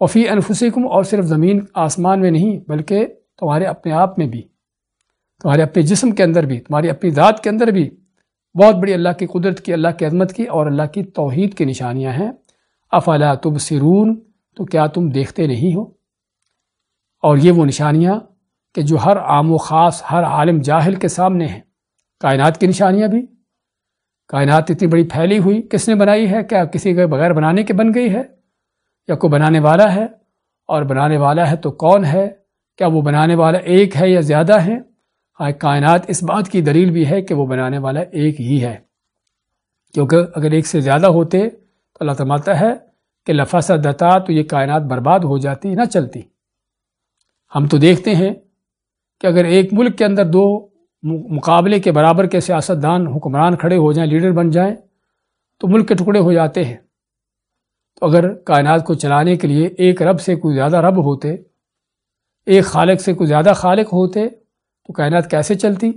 وفی انفسکم، اور صرف زمین آسمان میں نہیں، بلکہ تمہارے اپنے آپ میں بھی، تمہارے اپنے جسم کے اندر بھی، تمہاری اپنی ذات کے اندر بھی۔ بہت بڑی اللہ کی قدرت کی، اللہ کی عظمت کی، اور اللہ کی توحید کی نشانیاں ہیں۔ افلا تب سرون تو کیا تم دیکھتے نہیں ہو؟ اور یہ وہ نشانیاں کہ جو ہر عام و خاص، ہر عالم جاہل کے سامنے ہیں۔ کائنات کی نشانیاں بھی کائنات اتنی بڑی پھیلی ہوئی، کس نے بنائی ہے؟ کیا کسی کے بغیر بنانے کے بن گئی ہے؟ یا کوئی بنانے والا ہے؟ اور بنانے والا ہے تو کون ہے؟ کیا وہ بنانے والا ایک ہے یا زیادہ ہے ہاں کائنات اس بات کی دلیل بھی ہے کہ وہ بنانے والا ایک ہی ہے۔ کیونکہ اگر ایک سے زیادہ ہوتے تو اللہ تماتا ہے کہ لفظ دتا تو یہ کائنات برباد ہو جاتی، نہ چلتی۔ ہم تو دیکھتے ہیں کہ اگر ایک ملک کے اندر دو مقابلے کے برابر کے سیاست دان حکمران کھڑے ہو جائیں، لیڈر بن جائیں، تو ملک کے ٹکڑے ہو جاتے ہیں۔ تو اگر کائنات کو چلانے کے لیے ایک رب سے کوئی زیادہ رب ہوتے، ایک خالق سے کوئی زیادہ خالق ہوتے، تو کائنات کیسے چلتی؟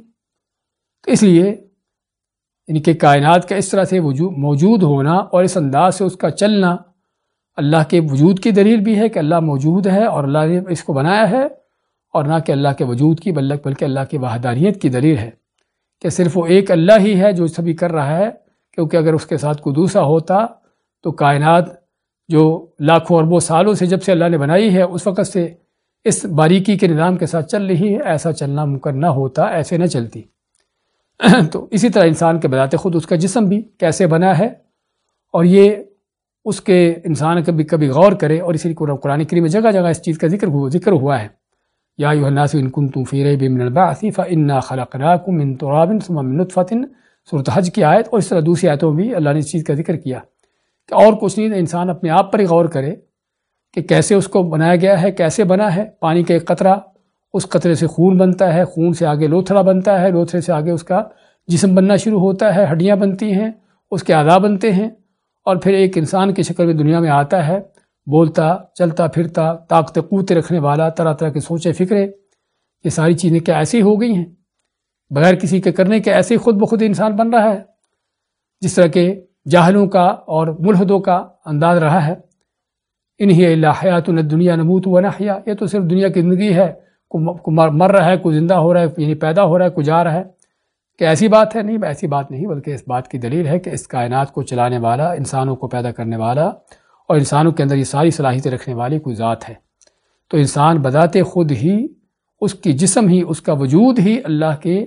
تو اس لیے ان کے کائنات کا اس طرح سے موجود ہونا اور اس انداز سے اس کا چلنا اللہ کے وجود کی دلیل بھی ہے کہ اللہ موجود ہے اور اللہ نے اس کو بنایا ہے۔ اور نہ کہ اللہ کے وجود کی بلک بلکہ اللہ کی وحدانیت کی دلیل ہے کہ صرف وہ ایک اللہ ہی ہے جو سبھی کر رہا ہے۔ کیونکہ اگر اس کے ساتھ کوئی دوسرا ہوتا تو کائنات جو لاکھوں اربوں سالوں سے جب سے اللہ نے بنائی ہے، اس وقت سے اس باریکی کے نظام کے ساتھ چل رہی ہے۔ ایسا چلنا ممکن نہ ہوتا، ایسے نہ چلتی۔ <clears throat> تو اسی طرح انسان کے بذات خود اس کا جسم بھی کیسے بنا ہے؟ اور یہ اس کے انسان کبھی کبھی غور کرے اور اسی قرآن کریم میں جگہ جگہ اس چیز کا ذکر ہوا ذکر ہوا ہے۔ یا الناس ان کنتم فی ریب من البعث فانا خلقناکم من تراب ثم من نطفه سورۃ حج کی آیت اور اس طرح دوسری آیتوں میں بھی اللہ نے اس چیز کا ذکر کیا کہ اور کچھ نہیں، انسان اپنے آپ پر ہی غور کرے کہ کیسے اس کو بنایا گیا ہے، کیسے بنا ہے۔ پانی کا ایک قطرہ، اس قطرے سے خون بنتا ہے، خون سے آگے لوتھڑا بنتا ہے، لوتھڑے سے آگے اس کا جسم بننا شروع ہوتا ہے، ہڈیاں بنتی ہیں، اس کے اعضاء بنتے ہیں اور پھر ایک انسان کی شکل میں دنیا میں آتا ہے۔ بولتا، چلتا، پھرتا، طاقت قوت رکھنے والا، طرح طرح کے سوچے، فکرے، یہ ساری چیزیں کیا ایسی ہو گئی ہیں؟ بغیر کسی کے کرنے کے ایسے خود بخود انسان بن رہا ہے، جس طرح کے جاہلوں کا اور ملحدوں کا انداز رہا ہے۔ انہی اللہ حیات دنیا نموت و نحیا۔ یہ تو صرف دنیا کی زندگی ہے مر رہا ہے، کوئی زندہ ہو رہا ہے یعنی پیدا ہو رہا ہے، کوئی جا رہا ہے۔ کہ ایسی بات ہے؟ نہیں، ایسی بات نہیں، بلکہ اس بات کی دلیل ہے کہ اس کائنات کو چلانے والا، انسانوں کو پیدا کرنے والا اور انسانوں کے اندر یہ ساری صلاحیتیں رکھنے والی کوئی ذات ہے۔ تو انسان بذات خود ہی، اس کی جسم ہی، اس کا وجود ہی اللہ کے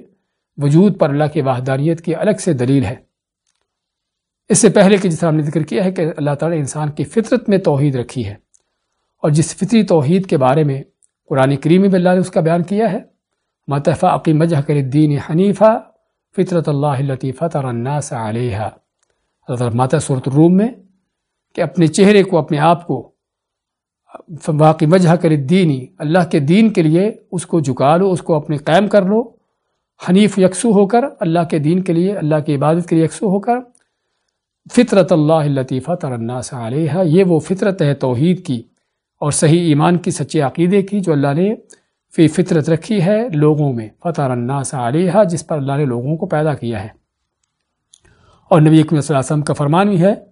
وجود پر، اللہ کی وحدانیت کی الگ سے دلیل ہے۔ اس سے پہلے کہ جس طرح ہم نے ذکر کیا ہے کہ اللہ تعالیٰ نے انسان کی فطرت میں توحید رکھی ہے۔ اور جس فطری توحید کے بارے میں قرآن کریم میں اللہ نے اس کا بیان کیا ہے متفع عقی مجہ کر دین حنیفہ فطرت اللہ لطیفہ الناس علیہ اللہ ماتا صورت الروم میں کہ اپنے چہرے کو، اپنے آپ کو باقی وجہ کر دینی، اللہ کے دین کے لیے اس کو جھکا لو، اس کو اپنے قائم کر لو۔ حنیف یکسو ہو کر، اللہ کے دین کے لیے، اللہ کی عبادت کے لیے یکسو ہو کر۔ فطرت اللہ لطیفہ ترناس علیہ یہ وہ فطرت ہے توحید کی اور صحیح ایمان کی، سچے عقیدے کی جو اللہ نے فی فطرت رکھی ہے لوگوں میں۔ فتح الناس علیہ جس پر اللہ نے لوگوں کو پیدا کیا ہے۔ اور نبی اکم صلی اللہ علیہ وسلم کا فرمان بھی ہے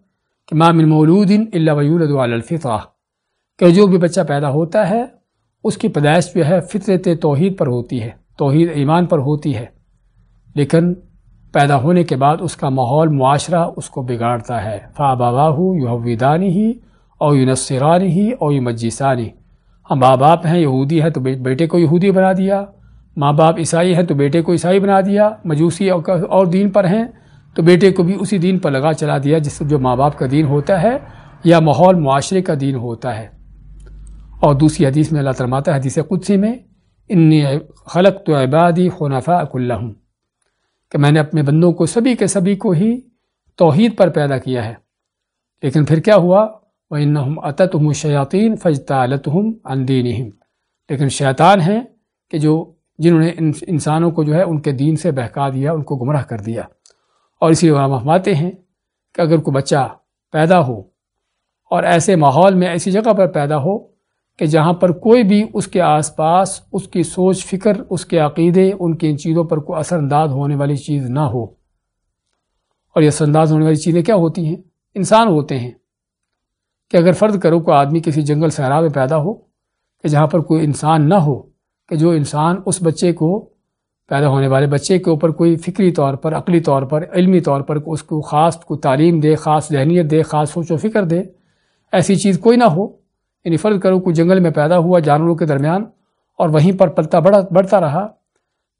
کہ مام مولود اللہ ویولد الفطرہ۔ کہ جو بھی بچہ پیدا ہوتا ہے، اس کی پیدائش جو ہے، فطرت توحید پر ہوتی ہے، توحید ایمان پر ہوتی ہے۔ لیکن پیدا ہونے کے بعد اس کا ماحول، معاشرہ اس کو بگاڑتا ہے۔ فا بابا ہو یوحدانی ہی او یونسرانی ہی او مجیسانی ہم ماں باپ ہیں، یہودی ہے تو بیٹے کو یہودی بنا دیا۔ ماں باپ عیسائی ہیں، تو بیٹے کو عیسائی بنا دیا۔ مجوسی اور دین پر ہیں۔ تو بیٹے کو بھی اسی دین پر لگا چلا دیا، جس جو ماں باپ کا دین ہوتا ہے یا ماحول معاشرے کا دین ہوتا ہے۔ اور دوسری حدیث میں اللہ ترماتا حدیث قدسی میں ان خلق تو عبادی خنفا اک اللہ کہ میں نے اپنے بندوں کو سبھی کے سبھی کو ہی توحید پر پیدا کیا ہے۔ لیکن پھر کیا ہوا؟ وہ ان اور اسی ہم فرماتے ہیں کہ اگر کوئی بچہ پیدا ہو اور ایسے ماحول میں ایسی جگہ پر پیدا ہو کہ جہاں پر کوئی بھی اس کے آس پاس اس کی سوچ، فکر، اس کے عقیدے، ان کی ان چیزوں پر کوئی اثر انداز ہونے والی چیز نہ ہو۔ اور یہ اثر انداز ہونے والی چیزیں کیا ہوتی ہیں؟ انسان ہوتے ہیں کہ اگر فرض کرو کوئی آدمی کسی جنگل، صحرا میں پیدا ہو کہ جہاں پر کوئی انسان نہ ہو کہ جو انسان اس بچے کو پیدا ہونے والے بچے کے اوپر کوئی فکری طور پر، عقلی طور پر، علمی طور پر اس کو خاص کو تعلیم دے، خاص ذہنیت دے، خاص سوچ و فکر دے، ایسی چیز کوئی نہ ہو۔ یعنی فرض کرو کوئی جنگل میں پیدا ہوا جانوروں کے درمیان اور وہیں پر پلتا بڑھا بڑھتا رہا،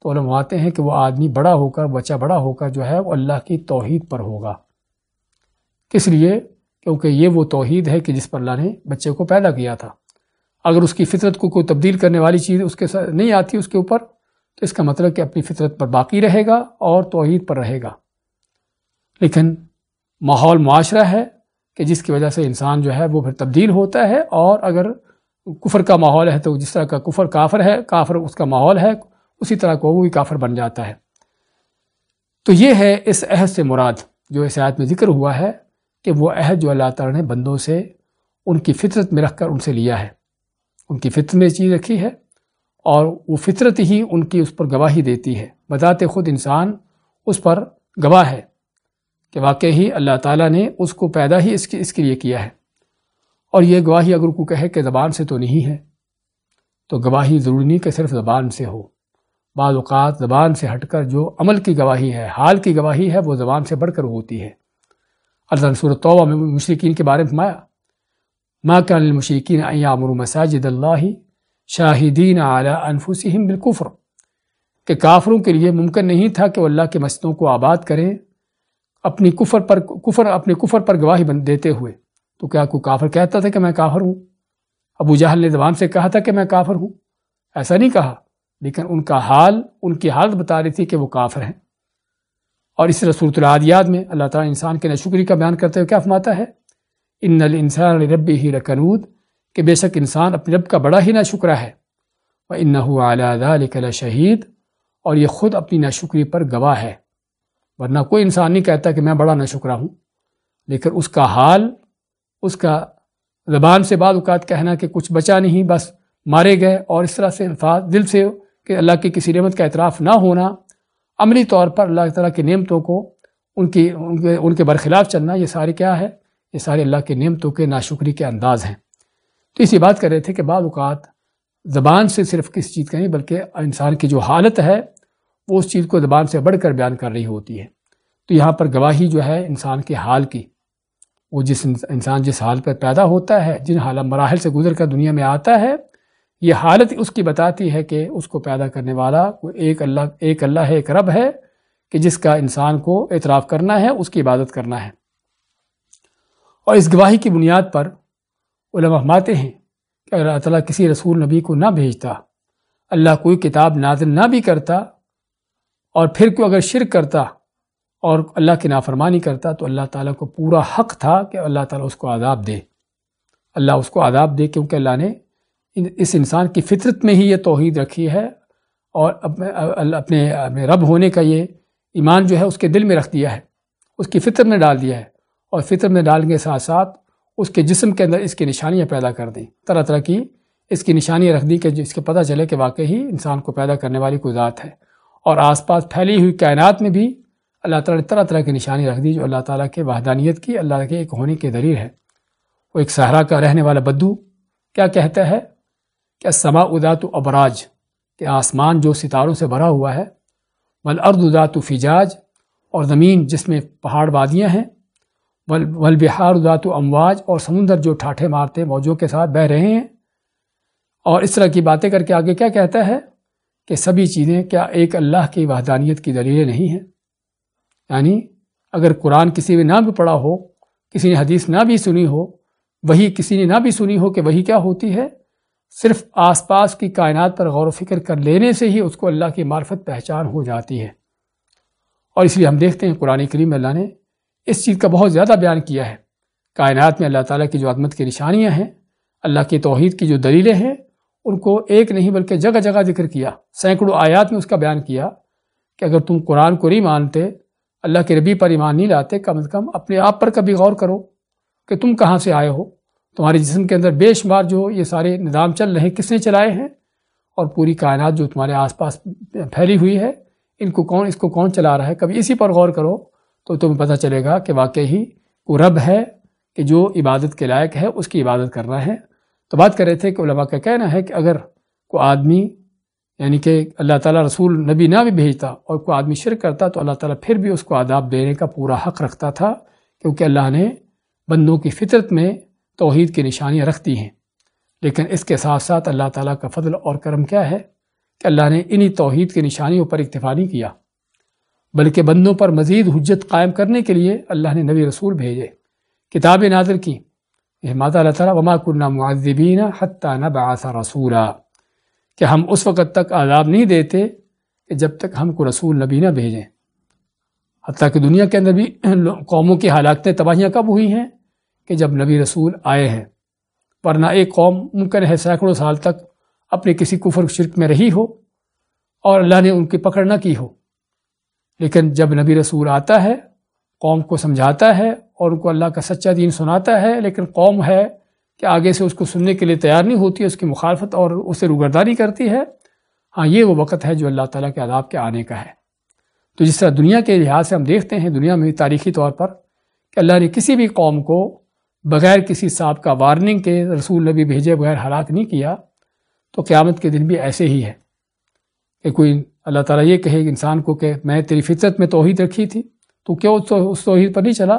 تو علم آتے ہیں کہ وہ آدمی بڑا ہو کر، بچہ بڑا ہو کر جو ہے وہ اللہ کی توحید پر ہوگا۔ کس لیے؟ کیونکہ یہ وہ توحید ہے کہ جس پر اللہ نے بچے کو پیدا کیا تھا۔ اگر اس کی فطرت کو کوئی تبدیل کرنے والی چیز اس کے ساتھ نہیں آتی اس کے اوپر تو اس کا مطلب کہ اپنی فطرت پر باقی رہے گا اور توحید پر رہے گا۔ لیکن ماحول معاشرہ ہے کہ جس کی وجہ سے انسان جو ہے وہ پھر تبدیل ہوتا ہے اور اگر کفر کا ماحول ہے تو جس طرح کا کفر کافر ہے، کافر اس کا ماحول ہے، اسی طرح کو وہ بھی کافر بن جاتا ہے۔ تو یہ ہے اس عہد سے مراد، جو اس عہد میں ذکر ہوا ہے کہ وہ عہد جو اللہ تعالیٰ نے بندوں سے ان کی فطرت میں رکھ کر ان سے لیا ہے۔ ان کی فطرت میں چیز رکھی ہے اور وہ فطرت ہی ان کی اس پر گواہی دیتی ہے۔ بتاتے خود انسان اس پر گواہ ہے کہ واقعی اللہ تعالیٰ نے اس کو پیدا ہی اس کے اس کے لیے کیا ہے۔ اور یہ گواہی اگر کو کہے کہ زبان سے تو نہیں ہے، تو گواہی ضروری نہیں کہ صرف زبان سے ہو۔ بعض اوقات زبان سے ہٹ کر جو عمل کی گواہی ہے، حال کی گواہی ہے، وہ زبان سے بڑھ کر ہوتی ہے۔ اللہ صورت توبہ میں مشرقین کے بارے میں فرمایا، ما كان للمشركين ان يعمروا مساجد اللہ شاہدین اعلیٰ انفسهم بالکفر، کہ کافروں کے لیے ممکن نہیں تھا کہ وہ اللہ کے مسجدوں کو آباد کریں، اپنی کفر پر، کفر، اپنے کفر پر گواہی بن دیتے ہوئے۔ تو کیا کوئی کافر کہتا تھا کہ میں کافر ہوں؟ ابو جہل نے زبان سے کہا تھا کہ میں کافر ہوں۔ ایسا نہیں کہا، لیکن ان کا حال، ان کی حالت بتا رہی تھی کہ وہ کافر ہیں۔ اور اس رسولت العادیات میں اللہ تعالیٰ انسان کے نشکری کا بیان کرتے ہوئے کیا فرماتا ہے؟ ان الانسان رب ہی رکنود کہ بے شک انسان اپنے رب کا بڑا ہی نہ شکرہ ہے؟ وہ ان تو اسی بات کر رہے تھے کہ بعض اوقات زبان سے صرف کسی چیز کا نہیں، بلکہ انسان کی جو حالت ہے، وہ اس چیز کو زبان سے بڑھ کر بیان کر رہی ہوتی ہے۔ تو یہاں پر گواہی جو ہے انسان کے حال کی، وہ جس انسان جس حال پر پیدا ہوتا ہے، جن حال مراحل سے گزر کر دنیا میں آتا ہے، یہ حالت اس کی بتاتی ہے کہ اس کو پیدا کرنے والا ایک اللہ ایک اللہ ہے، ایک رب ہے، کہ جس کا انسان کو اعتراف کرنا ہے، اس کی عبادت کرنا ہے۔ اور اس گواہی کی بنیاد پر علماء ماتے ہیں کہ اگر اللہ تعالیٰ کسی رسول نبی کو نہ بھیجتا، اللہ کوئی کتاب نازل نہ بھی کرتا اور پھر کوئی اگر شرک کرتا اور اللہ کی نافرمانی کرتا تو اللہ تعالیٰ کو پورا حق تھا کہ اللہ تعالیٰ اس کو عذاب دے۔ اللہ اس کو عذاب دے کیونکہ اللہ نے اس انسان کی فطرت میں ہی یہ توحید رکھی ہے اور اپنے اپنے رب ہونے کا یہ ایمان جو ہے اس کے دل میں رکھ دیا ہے، اس کی فطر میں ڈال دیا ہے اور فطر میں ڈالنے کے ساتھ ساتھ اس کے جسم کے اندر اس کی نشانیاں پیدا کر دیں۔ طرح طرح کی اس کی نشانیاں رکھ دی کہ جس کے پتہ چلے کہ واقعی انسان کو پیدا کرنے والی کوئی ذات ہے۔ اور آس پاس پھیلی ہوئی کائنات میں بھی اللہ تعالیٰ نے طرح طرح کی نشانی رکھ دی جو اللہ تعالیٰ کے وحدانیت کی، اللہ کے ایک ہونے کے ذریعے ہے۔ وہ ایک صحرا کا رہنے والا بدو کیا کہتا ہے کہ سما ادات و ابراج، کہ آسمان جو ستاروں سے بھرا ہوا ہے ول ارد ادات و فجاج اور زمین جس میں پہاڑ وادیاں ہیں ول بہار ادات و امواج اور سمندر جو ٹھاٹھے مارتے موجوں کے ساتھ بہہ رہے ہیں۔ اور اس طرح کی باتیں کر کے آگے کیا کہتا ہے کہ سبھی چیزیں کیا ایک اللہ کی وحدانیت کی دلیلیں نہیں ہیں؟ یعنی اگر قرآن کسی نے نہ بھی پڑھا ہو، کسی نے حدیث نہ بھی سنی ہو، وہی کسی نے نہ بھی سنی ہو کہ وہی کیا ہوتی ہے؟ صرف آس پاس کی کائنات پر غور و فکر کر لینے سے ہی اس کو اللہ کی معرفت پہچان ہو جاتی ہے۔ اور اس لیے ہم دیکھتے ہیں قرآن کریم اللہ نے اس چیز کا بہت زیادہ بیان کیا ہے۔ کائنات میں اللہ تعالیٰ کی جو عظمت کی نشانیاں ہیں، اللہ کی توحید کی جو دلیلیں ہیں، ان کو ایک نہیں بلکہ جگہ جگہ ذکر کیا، سینکڑوں آیات میں اس کا بیان کیا کہ اگر تم قرآن کو نہیں مانتے، اللہ کے ربی پر ایمان نہیں لاتے، کم از کم اپنے آپ پر کبھی غور کرو کہ تم کہاں سے آئے ہو۔ تمہارے جسم کے اندر بے شمار جو یہ سارے نظام چل رہے ہیں، کس نے چلائے ہیں؟ اور پوری کائنات جو تمہارے آس پاس پھیلی ہوئی ہے، ان کو کون، اس کو کون چلا رہا ہے؟ کبھی اسی پر غور کرو تو تمہیں پتہ چلے گا کہ واقعی وہ رب ہے کہ جو عبادت کے لائق ہے، اس کی عبادت کرنا ہے۔ تو بات کر رہے تھے کہ علماء کا کہنا ہے کہ اگر کوئی آدمی یعنی کہ اللہ تعالیٰ رسول نبی نہ بھی بھیجتا اور کوئی آدمی شرک کرتا، تو اللہ تعالیٰ پھر بھی اس کو آداب دینے کا پورا حق رکھتا تھا، کیونکہ اللہ نے بندوں کی فطرت میں توحید کی نشانیاں رکھ دی ہیں۔ لیکن اس کے ساتھ ساتھ اللہ تعالیٰ کا فضل اور کرم کیا ہے کہ اللہ نے انہی توحید کی نشانیوں پر اکتفا نہیں کیا۔ بلکہ بندوں پر مزید حجت قائم کرنے کے لیے اللہ نے نبی رسول بھیجے۔ کتاب نادر کی ماتا اللہ تعالیٰ، وما کرنا معذبین حتیٰ نبعث رسولا۔ کہ ہم اس وقت تک عذاب نہیں دیتے کہ جب تک ہم کو رسول نبی نہ بھیجیں۔ حتیٰ کہ دنیا کے اندر بھی قوموں کی حالاتیں تباہیاں کب ہوئی ہیں کہ جب نبی رسول آئے ہیں۔ ورنہ ایک قوم ممکن ہے، سینکڑوں سال تک اپنے کسی کفر شرک میں رہی ہو اور اللہ نے ان کی پکڑ نہ کی ہو۔ لیکن جب نبی رسول آتا ہے، قوم کو سمجھاتا ہے اور ان کو اللہ کا سچا دین سناتا ہے، لیکن قوم ہے کہ آگے سے اس کو سننے کے لیے تیار نہیں ہوتی، اس کی مخالفت اور اسے روگرداری کرتی ہے۔ ہاں یہ وہ وقت ہے جو اللہ تعالیٰ کے عذاب کے آنے کا ہے۔ تو جس طرح دنیا کے لحاظ سے ہم دیکھتے ہیں، دنیا میں تاریخی طور پر کہ اللہ نے کسی بھی قوم کو بغیر کسی صاحب کا وارننگ کے رسول نبی بھیجے بغیر ہلاک نہیں کیا، تو قیامت کے دن بھی ایسے ہی ہے کہ کوئی اللہ تعالیٰ یہ کہے انسان کو کہ میں تیری فطرت میں توحید رکھی تھی، تو کیوں اس توحید پر نہیں چلا؟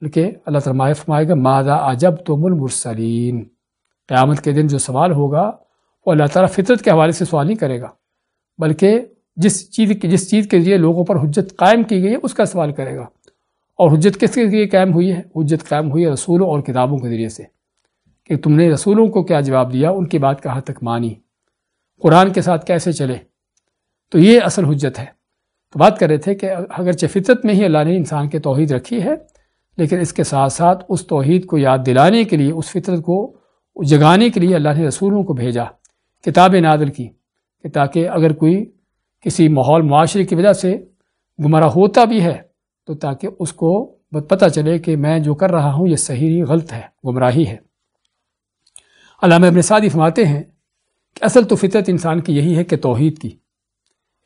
بلکہ اللہ تعالیٰ فرمائے گا مادہ عجب تو المرسلین؟ قیامت کے دن جو سوال ہوگا، وہ اللہ تعالیٰ فطرت کے حوالے سے سوال نہیں کرے گا، بلکہ جس چیز کی جس چیز کے ذریعے لوگوں پر حجت قائم کی گئی ہے، اس کا سوال کرے گا۔ اور حجت کس کے ذریعے قائم ہوئی ہے؟ حجت قائم ہوئی ہے رسولوں اور کتابوں کے ذریعے سے۔ کہ تم نے رسولوں کو کیا جواب دیا؟ ان کی بات کہاں تک مانی قرآن کے ساتھ کیسے چلے؟ تو یہ اصل حجت ہے۔ تو بات کر رہے تھے کہ اگرچہ فطرت میں ہی اللہ نے انسان کے توحید رکھی ہے، لیکن اس کے ساتھ ساتھ اس توحید کو یاد دلانے کے لیے، اس فطرت کو جگانے کے لیے اللہ نے رسولوں کو بھیجا کتاب نادل کی کہ تاکہ اگر کوئی کسی ماحول معاشرے کی وجہ سے گمراہ ہوتا بھی ہے، تو تاکہ اس کو پتہ چلے کہ میں جو کر رہا ہوں، یہ صحیح غلط ہے، گمراہی ہے۔ علامہ ابن سعدی فرماتے ہیں کہ اصل تو فطرت انسان کی یہی ہے کہ توحید کی۔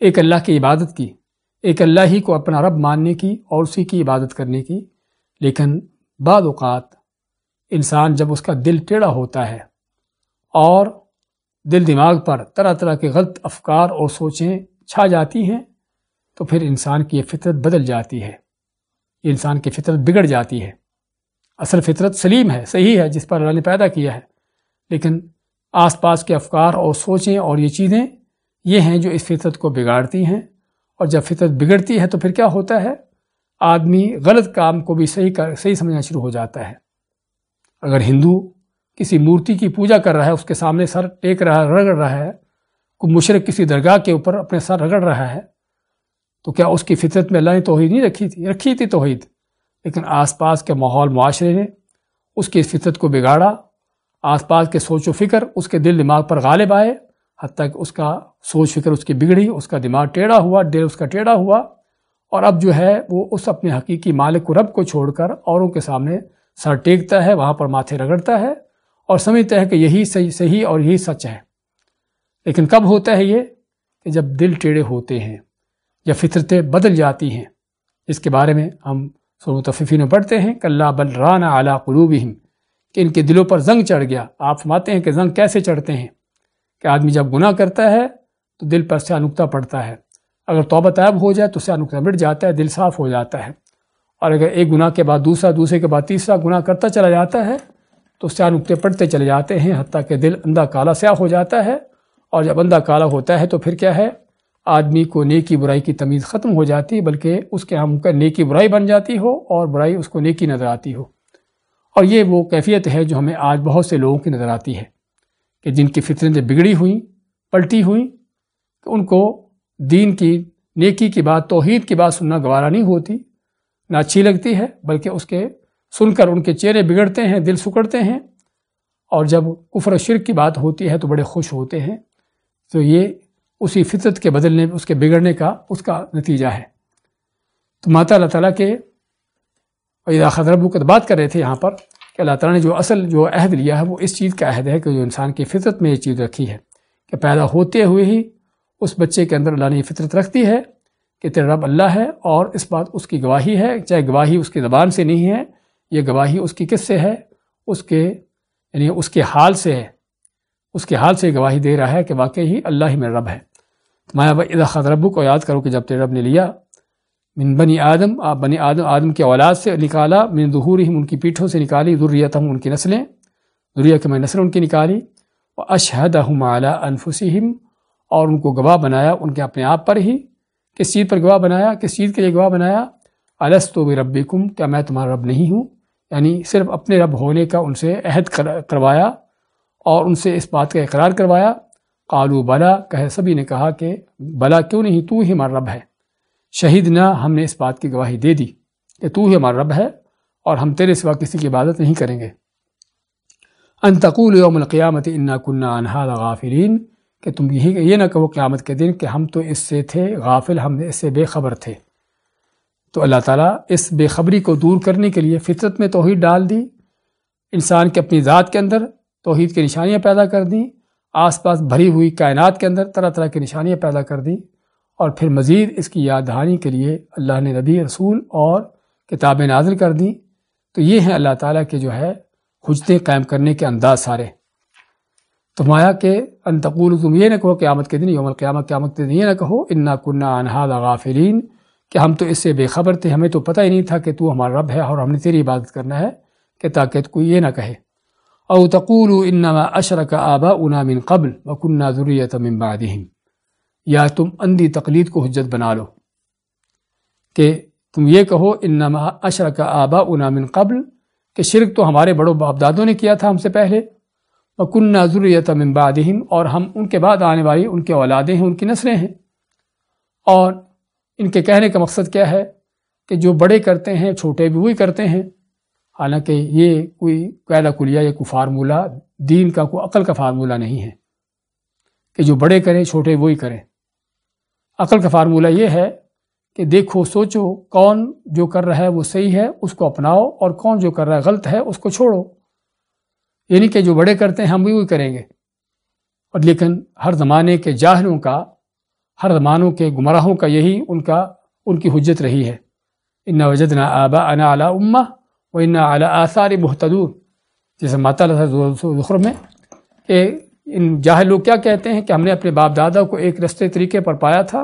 ایک اللہ کی عبادت کی، ایک اللہ ہی کو اپنا رب ماننے کی اور اسی کی عبادت کرنے کی۔ لیکن بعض اوقات انسان جب اس کا دل ٹیڑھا ہوتا ہے اور دل دماغ پر طرح طرح کے غلط افکار اور سوچیں چھا جاتی ہیں، تو پھر انسان کی یہ فطرت بدل جاتی ہے۔ یہ انسان کی فطرت بگڑ جاتی ہے۔ اصل فطرت سلیم ہے، صحیح ہے، جس پر اللہ نے پیدا کیا ہے۔ لیکن آس پاس کے افکار اور سوچیں اور یہ چیزیں یہ ہیں جو اس فطرت کو بگاڑتی ہیں اور جب فطرت بگڑتی ہے تو پھر کیا ہوتا ہے؟ آدمی غلط کام کو بھی صحیح کر، صحیح سمجھنا شروع ہو جاتا ہے۔ اگر ہندو کسی مورتی کی پوجا کر رہا ہے، اس کے سامنے سر ٹیک رہا ہے رگڑ رہا ہے، کوئی مشرق کسی درگاہ کے اوپر اپنے سر رگڑ رہا ہے، تو کیا اس کی فطرت میں اللہ نے توحید نہیں رکھی تھی؟ رکھی تھی توحید، لیکن آس پاس کے ماحول، معاشرے نے اس کی فطرت کو بگاڑا۔ آس پاس کے سوچ و فکر، اس کے دل دماغ پر غالب آئے۔ حتیٰ کہ اس کا سوچ فکر اس کی بگڑی، اس کا دماغ ٹیڑھا ہوا، دل اس کا ٹیڑھا ہوا اور اب جو ہے وہ اس اپنے حقیقی مالک کو، رب کو چھوڑ کر اوروں کے سامنے سر ٹیکتا ہے، وہاں پر ماتھے رگڑتا ہے اور سمجھتا ہے کہ یہی صحیح صحیح اور یہی سچ ہے۔ لیکن کب ہوتا ہے یہ کہ جب دل ٹیڑھے ہوتے ہیں یا فطرتیں بدل جاتی ہیں، اس کے بارے میں ہم متففین میں پڑھتے ہیں کہ اللہ بل رانا اعلیٰ قلوبہم، کہ ان کے دلوں پر زنگ چڑھ گیا۔ آپ فرماتے ہیں کہ زنگ کیسے چڑھتے ہیں؟ کہ آدمی جب گناہ کرتا ہے تو دل پر سیاہ نقطہ پڑتا ہے۔ اگر توبہ طیب ہو جائے تو سیاہ نقطہ مٹ جاتا ہے، دل صاف ہو جاتا ہے۔ اور اگر ایک گناہ کے بعد دوسرا، دوسرے کے بعد تیسرا گناہ کرتا چلا جاتا ہے تو سیاہ نقطے پڑتے چلے جاتے ہیں، حتیٰ کہ دل اندھا کالا سیاہ ہو جاتا ہے۔ اور جب اندھا کالا ہوتا ہے تو پھر کیا ہے؟ آدمی کو نیکی برائی کی تمیز ختم ہو جاتی ہے بلکہ اس کے ہم کا نیکی برائی بن جاتی ہو اور برائی اس کو نیکی نظر آتی ہو۔ اور یہ وہ کیفیت ہے جو ہمیں آج بہت سے لوگوں کی نظر آتی ہے۔ کہ جن کی فطرتیں بگڑی ہوئیں، پلٹی ہوئیں کہ ان کو دین کی، نیکی کی بات، توحید کی بات سننا گوارا نہیں ہوتی، نہ اچھی لگتی ہے، بلکہ اس کے سن کر ان کے چہرے بگڑتے ہیں، دل سکڑتے ہیں۔ اور جب کفر و شرک کی بات ہوتی ہے تو بڑے خوش ہوتے ہیں۔ تو یہ اسی فطرت کے بدلنے، اس کے بگڑنے کا، اس کا نتیجہ ہے۔ تو ماتا اللہ تعالیٰ کے خدربو کا بات کر رہے تھے یہاں پر۔ کہ اللہ تعالیٰ نے جو اصل جو عہد لیا ہے وہ اس چیز کا عہد ہے کہ جو انسان کی فطرت میں یہ چیز رکھی ہے کہ پیدا ہوتے ہوئے ہی اس بچے کے اندر اللہ نے یہ فطرت رکھتی ہے کہ تیرا رب اللہ ہے اور اس بات اس کی گواہی ہے، چاہے گواہی اس کی زبان سے نہیں ہے، یہ گواہی اس کی کس سے ہے، اس کے یعنی اس کے حال سے ہے اس کے حال سے گواہی دے رہا ہے کہ واقعی ہی اللہ ہی میرا رب ہے۔ مایا ادا خطربو کو یاد کرو کہ جب تیرے رب نے لیا من بنی آدم آپ بنی آدم آدم کے اولاد سے نکالا، من ظہور ان کی پیٹھوں سے نکالی ضروریت ہم ان کی نسلیں ضروریت کے میں نسل ان کی نکالی اور اشہد ہم اعلیٰ انفسم اور ان کو گواہ بنایا، ان کے اپنے آپ پر ہی، کس چیز پر گواہ بنایا، کس چیز کے لیے گواہ بنایا؟ الس تو بھی رب کیا میں تمہارا رب نہیں ہوں؟ یعنی صرف اپنے رب ہونے کا ان سے عہد کروایا، اور ان سے اس بات کا اقرار کروایا قالو بلا کہے سبھی نے کہا کہ بلا کیوں نہیں؟ تو ہی ہمارا رب ہے۔ شہید نہ ہم نے اس بات کی گواہی دے دی کہ تو ہی ہمارا رب ہے اور ہم تیرے سوا کسی کی عبادت نہیں کریں گے۔ انتقول یوم القیامت انا کنہ انہا غافلین، کہ تم یہی یہ نہ کہو قیامت کے دن کہ ہم تو اس سے تھے، غافل ہم اس سے بے خبر تھے۔ تو اللہ تعالیٰ اس بے خبری کو دور کرنے کے لیے فطرت میں توحید ڈال دی، انسان کے اپنی ذات کے اندر توحید کی نشانیاں پیدا کر دیں، آس پاس بھری ہوئی کائنات کے اندر طرح طرح کی نشانیاں پیدا کر دیں۔ اور پھر مزید اس کی یاد دہانی کے لیے اللہ نے نبی رسول اور کتابیں نازل کر دیں۔ تو یہ ہیں اللہ تعالیٰ کے جو ہے حجتیں قائم کرنے کے انداز سارے۔ تمایا کہ انتقول تم یہ نہ کہو قیامت کے دن، یوم القیامت، قیامت کے دن یہ نہ کہو، انا کنہ انہاد غافلین، کہ ہم تو اس سے بے خبر تھے، ہمیں تو پتہ ہی نہیں تھا کہ تو ہمارا رب ہے اور ہم نے تیری عبادت کرنا ہے، کہ تاکہ کوئی یہ نہ کہے۔ او تقول انما اشرک آباؤنا من قبل وکننا ذریت من بعدهم یا تم اندھی تقلید کو حجت بنا لو۔ کہ تم یہ کہو، انما اشرک آباؤنا من قبل کہ شرک تو ہمارے بڑوں باپ دادوں نے کیا تھا ہم سے پہلے۔ وکننا ذریت من بعدهم، اور ہم ان کے بعد آنے والی ان کے اولادیں ہیں، ان کی نسلیں ہیں۔ اور ان کے کہنے کا مقصد کیا ہے؟ کہ جو بڑے کرتے ہیں، چھوٹے بھی وہی کرتے ہیں۔ حالانکہ یہ کوئی قیدہ کلیہ یا کوئی فارمولہ دین کا کوئی عقل کا فارمولہ نہیں ہے۔ کہ جو بڑے کریں، چھوٹے وہی کریں۔ عقل کا فارمولہ یہ ہے کہ دیکھو، سوچو کون جو کر رہا ہے وہ صحیح ہے، اس کو اپناؤ، اور کون جو کر رہا ہے غلط ہے، اس کو چھوڑو۔ یعنی کہ جو بڑے کرتے ہیں، ہم بھی وہی کریں گے۔ اور لیکن ہر زمانے کے جاہلوں کا، ہر زمانوں کے گمراہوں کا یہی ان کا، ان کی حجت رہی ہے۔ ان وجد نہ آبا انا اعلیٰ امہ و ان اعلیٰ آثار محتدور جیسے ماتا ذخر میں کہ ان جاہل لوگ کیا کہتے ہیں کہ ہم نے اپنے باپ دادا کو ایک رستے طریقے پر پایا تھا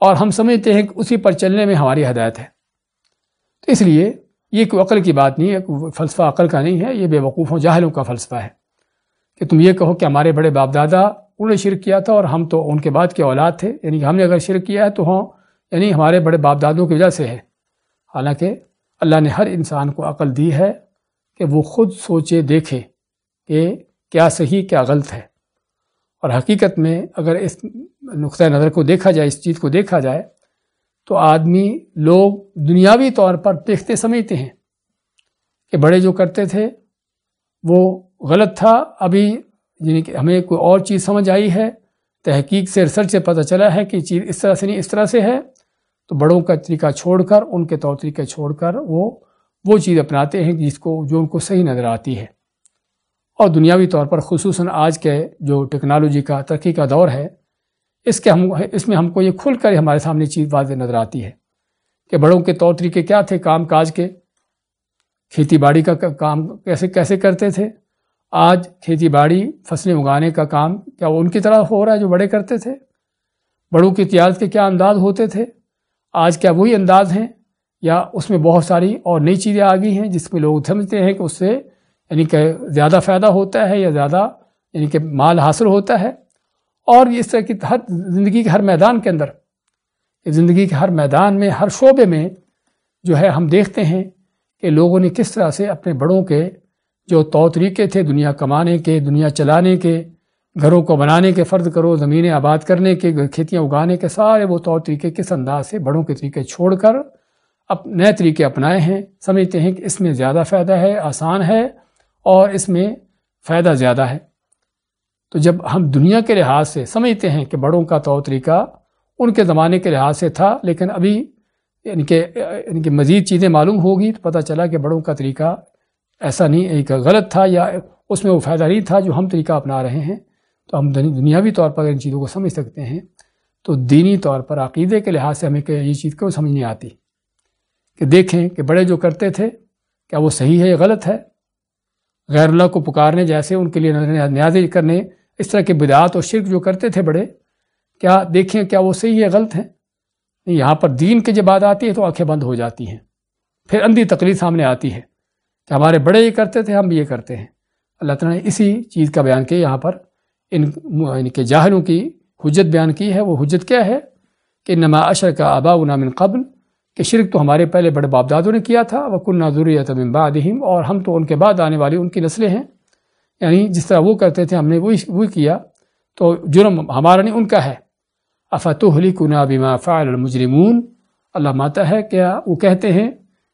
اور ہم سمجھتے ہیں کہ اسی پر چلنے میں ہماری ہدایت ہے۔ تو اس لیے یہ کوئی عقل کی بات نہیں ہے فلسفہ عقل کا نہیں ہے، یہ بے وقوفوں جاہلوں کا فلسفہ ہے۔ کہ تم یہ کہو کہ ہمارے بڑے باپ دادا انہوں نے شرک کیا تھا اور ہم تو ان کے بعد کے اولاد تھے یعنی کہ ہم نے اگر شرک کیا ہے تو ہاں یعنی ہمارے بڑے باپ دادوں کی وجہ سے ہے۔ حالانکہ اللہ نے ہر انسان کو عقل دی ہے کہ وہ خود سوچے، دیکھے کہ کیا صحیح، کیا غلط ہے۔ اور حقیقت میں اگر اس نقطۂ نظر کو دیکھا جائے، اس چیز کو دیکھا جائے، تو آدمی لوگ دنیاوی طور پر دیکھتے سمجھتے ہیں کہ بڑے جو کرتے تھے، وہ غلط تھا۔ ابھی یعنی کہ ہمیں کوئی اور چیز سمجھ آئی ہے، تحقیق سے، ریسرچ سے پتہ چلا ہے کہ چیز اس طرح سے نہیں، اس طرح سے ہے۔ تو بڑوں کا طریقہ چھوڑ کر، ان کے طور طریقے چھوڑ کر وہ وہ چیز اپناتے ہیں جس کو، جو ان کو صحیح نظر آتی ہے۔ اور دنیاوی طور پر خصوصاً آج کے جو ٹیکنالوجی کا ترقی کا دور ہے، اس کے ہم، اس میں ہم کو یہ کھل کر ہمارے سامنے چیز واضح نظر آتی ہے کہ بڑوں کے طور طریقے کیا تھے کام کاج کے؟ کھیتی باڑی کا کام کیسے کیسے کرتے تھے؟ آج کھیتی باڑی فصلیں اگانے کا کام کیا وہ ان کی طرح ہو رہا ہے جو بڑے کرتے تھے؟ بڑوں کی تجارت کے کیا انداز ہوتے تھے؟ آج کیا وہی انداز ہیں؟ یا اس میں بہت ساری اور نئی چیزیں آ گئی ہیں جس میں لوگ سمجھتے ہیں کہ اس سے یعنی کہ زیادہ فائدہ ہوتا ہے یا زیادہ یعنی کہ مال حاصل ہوتا ہے اور اس طرح کی ہر زندگی کے ہر میدان کے اندر زندگی کے ہر میدان میں، ہر شعبے میں جو ہے ہم دیکھتے ہیں کہ لوگوں نے کس طرح سے اپنے بڑوں کے جو طور طریقے تھے، دنیا کمانے کے، دنیا چلانے کے، گھروں کو بنانے کے، فرد کرو، زمینیں آباد کرنے کے، کھیتیاں اگانے کے، سارے وہ طور طریقے کس انداز سے بڑوں کے طریقے چھوڑ کر اب نئے طریقے اپنائے ہیں، سمجھتے ہیں کہ اس میں زیادہ فائدہ ہے، آسان ہے اور اس میں فائدہ زیادہ ہے۔ تو جب ہم دنیا کے لحاظ سے سمجھتے ہیں کہ بڑوں کا طور طریقہ ان کے زمانے کے لحاظ سے تھا، لیکن ابھی یعنی کہ ان کی مزید چیزیں معلوم ہوگی تو پتہ چلا کہ بڑوں کا طریقہ ایسا نہیں، ایک غلط تھا یا اس میں وہ فائدہ نہیں تھا جو ہم طریقہ اپنا رہے ہیں۔ تو ہم دنیاوی طور پر ان چیزوں کو سمجھ سکتے ہیں۔ تو دینی طور پر، عقیدے کے لحاظ سے ہمیں کہ یہ چیز کیوں سمجھ نہیں آتی؟ کہ دیکھیں کہ بڑے جو کرتے تھے، کیا وہ صحیح ہے یا غلط ہے؟ غیر اللہ کو پکارنے جیسے ان کے لیے نیازی کرنے، اس طرح کے بدعات اور شرک جو کرتے تھے بڑے، کیا دیکھیں کیا وہ صحیح ہے، غلط ہیں یہاں پر دین کی جب بات آتی ہے تو آنکھیں بند ہو جاتی ہیں۔ پھر اندھی تقلید سامنے آتی ہے کہ ہمارے بڑے یہ کرتے تھے، ہم بھی یہ کرتے ہیں۔ اللہ تعالیٰ نے اسی چیز کا بیان کیا یہاں پر۔ ان یعنی کہ جاہلوں کی حجت بیان کی ہے، وہ حجت کیا ہے؟ کہ نما اشر کا آبا و نامن قبل کہ شرک تو ہمارے پہلے بڑے باپ دادوں نے کیا تھا وہ کن من بعدہم اور ہم تو ان کے بعد آنے والی ان کی نسلیں ہیں۔ یعنی جس طرح وہ کرتے تھے، ہم نے وہی وہی کیا۔ تو جرم ہمارا نہیں، ان کا ہے۔ افاتحلی کنا بما فعل المجرمون؟ اللہ ماتا ہے، کیا وہ کہتے ہیں،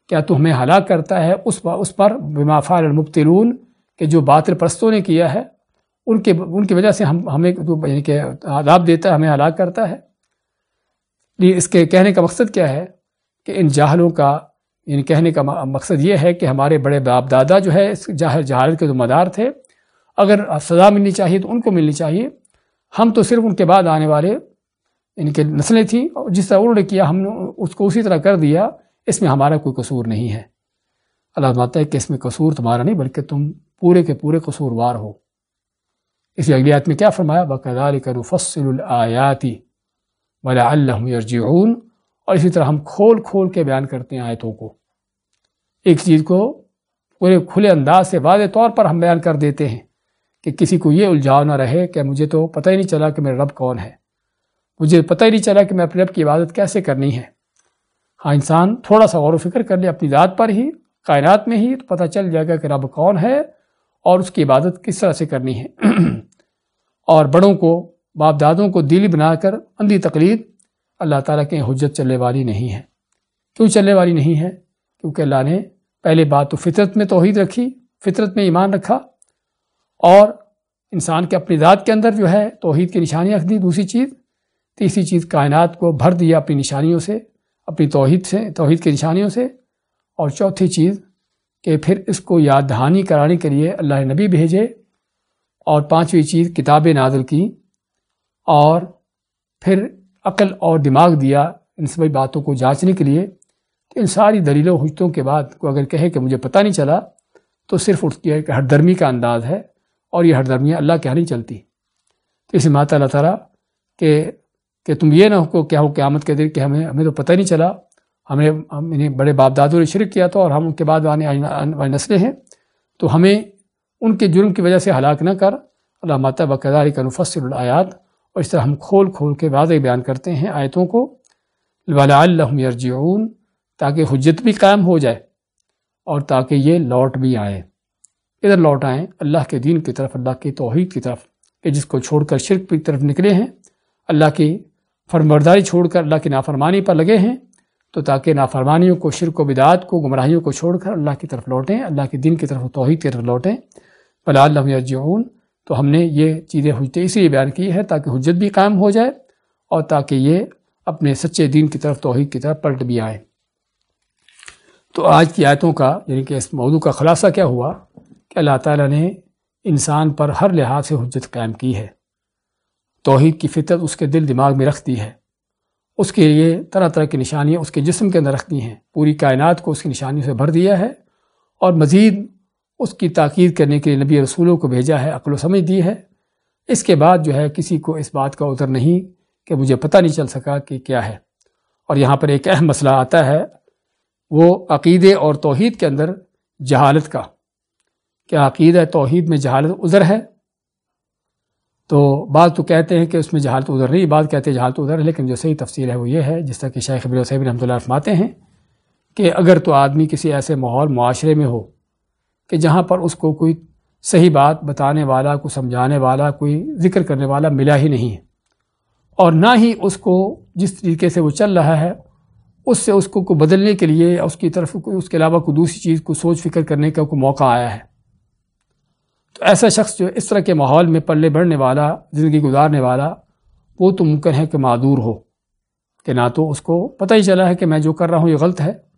کیا تو ہمیں ہلاک کرتا ہے اس اس پر؟ بما فعل المبتلون، کہ جو باطل پرستوں نے کیا ہے، ان کے، ان کی وجہ سے ہم، ہمیں یعنی کہ عذاب دیتا ہے، ہمیں ہلاک کرتا ہے۔ اس کے کہنے کا مقصد کیا ہے؟ کہ ان جاہلوں کا یعنی کہنے کا مقصد یہ ہے کہ ہمارے بڑے باپ دادا جو ہے، اس جاہل، جہالت کے جو مدار تھے۔ اگر سزا ملنی چاہیے تو ان کو ملنی چاہیے۔ ہم تو صرف ان کے بعد آنے والے، ان کے نسلیں تھیں۔ اور جس طرح انہوں نے کیا، ہم نے اس کو اسی طرح کر دیا۔ اس میں ہمارا کوئی قصور نہیں ہے۔ اللہ ماتا ہے کہ اس میں قصور تمہارا نہیں، بلکہ تم پورے کے پورے قصوروار ہو۔ اس اگلیات میں کیا فرمایا؟ بقدال کرو فصل الیاتی ولا اللہ اور اسی طرح ہم کھول کھول کے بیان کرتے ہیں آیتوں کو۔ ایک چیز کو پورے کھلے انداز سے واضح طور پر ہم بیان کر دیتے ہیں کہ کسی کو یہ الجھاؤ نہ رہے کہ مجھے تو پتہ ہی نہیں چلا کہ میرا رب کون ہے۔ مجھے پتہ ہی نہیں چلا کہ میں اپنے رب کی عبادت کیسے کرنی ہے۔ ہاں انسان تھوڑا سا غور و فکر کر لے اپنی ذات پر ہی، کائنات میں ہی، تو پتہ چل جائے گا کہ رب کون ہے اور اس کی عبادت کس طرح سے کرنی ہے۔ <clears throat> اور بڑوں کو، باپ دادوں کو دلی بنا کر اندھی تقلید اللہ تعالیٰ کے حجت چلنے والی نہیں ہے۔ کیوں چلنے والی نہیں ہے؟ کیونکہ اللہ نے پہلے بات تو فطرت میں توحید رکھی، فطرت میں ایمان رکھا اور انسان کے اپنی ذات کے اندر جو ہے توحید کی نشانیاں رکھ دی۔ دوسری چیز، تیسری چیز، کائنات کو بھر دیا اپنی نشانیوں سے، اپنی توحید سے، توحید کی نشانیوں سے۔ اور چوتھی چیز، کہ پھر اس کو یاد دہانی کرانے کے لیے اللہ نبی بھیجے۔ اور پانچویں چیز کتاب نازل کی اور پھر عقل اور دماغ دیا ان سبھی باتوں کو جانچنے کے لیے کہ ان ساری دلیلوں حجتوں کے بعد کو اگر کہے کہ مجھے پتہ نہیں چلا، تو صرف اس کی ایک ہر درمی کا انداز ہے اور یہ ہر درمیاں اللہ کے یہاں نہیں چلتی۔ تو اس مات اللہ تعالیٰ کہ کہ تم یہ نہ ہو کیا ہو قیامت کے دن کہ ہمیں ہمیں تو پتہ نہیں چلا۔ ہمیں، ہم انہیں بڑے باپ دادوں نے شرک کیا تھا اور ہم ان کے بعد آنے والی نسلیں ہیں۔ تو ہمیں ان کے جرم کی وجہ سے ہلاک نہ کر۔ اللہ ماتا بقداری کا نفسر الآیات اور اس طرح ہم کھول کھول کے واضح بیان کرتے ہیں آیتوں کو۔ ولا اللہ یرجعون تاکہ حجت بھی قائم ہو جائے اور تاکہ یہ لوٹ بھی آئے۔ ادھر لوٹ آئیں، اللہ کے دین کی طرف، اللہ کی توحید کی طرف، کہ جس کو چھوڑ کر شرک کی طرف نکلے ہیں، اللہ کی فرمبرداری چھوڑ کر، اللہ کی نافرمانی پر لگے ہیں، تو تاکہ نافرمانیوں کو، شرک و بدعات کو، گمراہیوں کو چھوڑ کر، اللہ کی طرف لوٹیں، اللہ کے دین کی طرف، توحید کی طرف لوٹیں۔ بلا اللہ یرجعون تو ہم نے یہ چیزیں حجت اس لیے بیان کی ہے تاکہ حجت بھی قائم ہو جائے اور تاکہ یہ اپنے سچے دین کی طرف توحید کی طرف پلٹ بھی آئیں تو آج کی آیتوں کا یعنی کہ اس موضوع کا خلاصہ کیا ہوا؟ کہ اللہ تعالیٰ نے انسان پر ہر لحاظ سے حجت قائم کی ہے۔ توحید کی فطرت اس کے دل دماغ میں رکھ دی ہے۔ اس کے لیے طرح طرح کی نشانیاں اس کے جسم کے اندر رکھ دی ہیں۔ پوری کائنات کو اس کی نشانیوں سے بھر دیا ہے اور مزید اس کی تاکید کرنے کے لیے نبی رسولوں کو بھیجا ہے، عقل و سمجھ دی ہے۔ اس کے بعد جو ہے کسی کو اس بات کا اتر نہیں کہ مجھے پتہ نہیں چل سکا کہ کیا ہے۔ اور یہاں پر ایک اہم مسئلہ آتا ہے، وہ عقیدے اور توحید کے اندر جہالت کا۔ کیا عقیدہ توحید میں جہالت عذر ہے؟ تو بعض تو کہتے ہیں کہ اس میں جہالت عذر نہیں، بعض کہتے ہیں جہالت عذر ہے، لیکن جو صحیح تفصیل ہے وہ یہ ہے، جس طرح کہ شیخ ابر صحیح رحمۃ اللہ فرماتے ہیں کہ اگر تو آدمی کسی ایسے ماحول، معاشرے میں ہو کہ جہاں پر اس کو کوئی صحیح بات بتانے والا کو سمجھانے والا، کوئی ذکر کرنے والا ملا ہی نہیں ہے۔ اور نہ ہی اس کو جس طریقے سے وہ چل رہا ہے، اس سے اس کو بدلنے کے لیے اس کی طرف اس کے علاوہ کوئی دوسری چیز کو سوچ فکر کرنے کا کوئی موقع آیا ہے۔ تو ایسا شخص جو اس طرح کے ماحول میں پلے بڑھنے والا، زندگی گزارنے والا، وہ تو ممکن ہے کہ معدور ہو۔ کہ نہ تو اس کو پتہ ہی چلا ہے کہ میں جو کر رہا ہوں یہ غلط ہے۔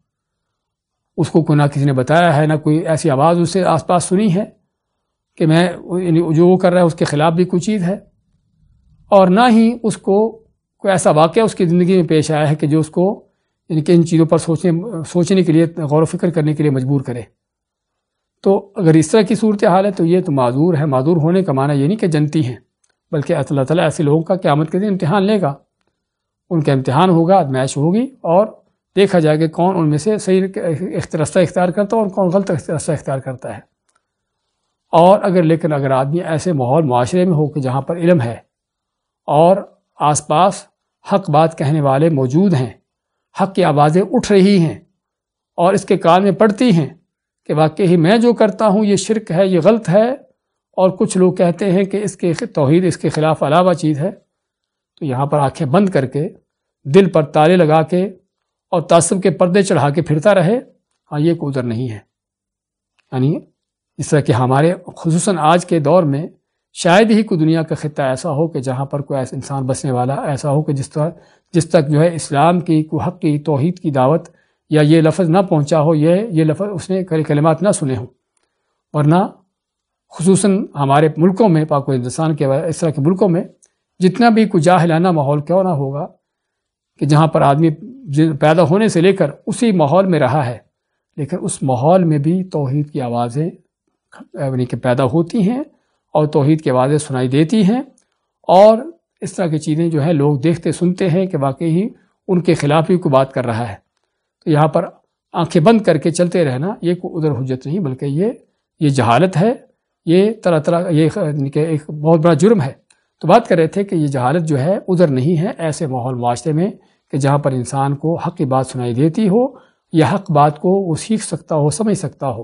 اس کو کوئی نہ کسی نے بتایا ہے، نہ کوئی ایسی آواز اس سے آس پاس سنی ہے کہ میں یعنی جو وہ کر رہا ہے، اس کے خلاف بھی کوئی چیز ہے۔ اور نہ ہی اس کو کوئی ایسا واقعہ اس کی زندگی میں پیش آیا ہے کہ جو اس کو یعنی کہ ان چیزوں پر سوچنے سوچنے کے لیے، غور و فکر کرنے کے لیے مجبور کرے۔ تو اگر اس طرح کی صورت حال ہے تو یہ تو معذور ہے۔ معذور ہونے کا معنی یہ نہیں کہ جنتی ہیں، بلکہ اللہ تعالیٰ ایسے لوگوں کا قیامت کے دن امتحان لے گا۔ ان کا امتحان ہوگا ادمائش ہوگی اور دیکھا جائے کہ کون ان میں سے صحیح رستہ اختیار کرتا ہے اور کون غلط رستہ اختیار کرتا ہے۔ اور اگر لیکن اگر آدمی ایسے ماحول معاشرے میں ہو کہ جہاں پر علم ہے اور آس پاس حق بات کہنے والے موجود ہیں، حق کی آوازیں اٹھ رہی ہیں اور اس کے کان میں پڑتی ہیں کہ واقعی میں جو کرتا ہوں یہ شرک ہے، یہ غلط ہے اور کچھ لوگ کہتے ہیں کہ اس کے توحید، اس کے خلاف علاوہ چیز ہے، تو یہاں پر آنکھیں بند کر کے دل پر تالے لگا کے اور تعصب کے پردے چڑھا کے پھرتا رہے ہاں یہ کوئی ادھر نہیں ہے۔ یعنی اس طرح کہ ہمارے، خصوصاً آج کے دور میں، شاید ہی کوئی دنیا کا خطہ ایسا ہو کہ جہاں پر کوئی ایسا انسان بسنے والا ایسا ہو کہ جس طرح، جس تک جو ہے اسلام کی، کوئی حق کی، توحید کی دعوت یا یہ لفظ نہ پہنچا ہو، یہ یہ لفظ اس نے کلمات نہ سنے ہوں۔ ورنہ خصوصاً ہمارے ملکوں میں، پاک و ہندوستان کے اس طرح کے ملکوں میں، جتنا بھی کوئی جاہلانہ ماحول کیوں نہ ہوگا کہ جہاں پر آدمی پیدا ہونے سے لے کر اسی ماحول میں رہا ہے، لیکن اس ماحول میں بھی توحید کی آوازیں یعنی کہ پیدا ہوتی ہیں اور توحید کی آوازیں سنائی دیتی ہیں اور اس طرح کی چیزیں جو ہے لوگ دیکھتے سنتے ہیں کہ واقعی ہی ان کے خلاف ہی کوئی بات کر رہا ہے۔ تو یہاں پر آنکھیں بند کر کے چلتے رہنا، یہ کوئی ادھر حجت نہیں، بلکہ یہ یہ جہالت ہے۔ یہ طرح طرح، یہ یعنی ایک بہت بڑا جرم ہے۔ تو بات کر رہے تھے کہ یہ جہالت جو ہے ادھر نہیں ہے، ایسے ماحول معاشرے میں کہ جہاں پر انسان کو حق کی بات سنائی دیتی ہو یا حق بات کو وہ سیکھ سکتا ہو، سمجھ سکتا ہو۔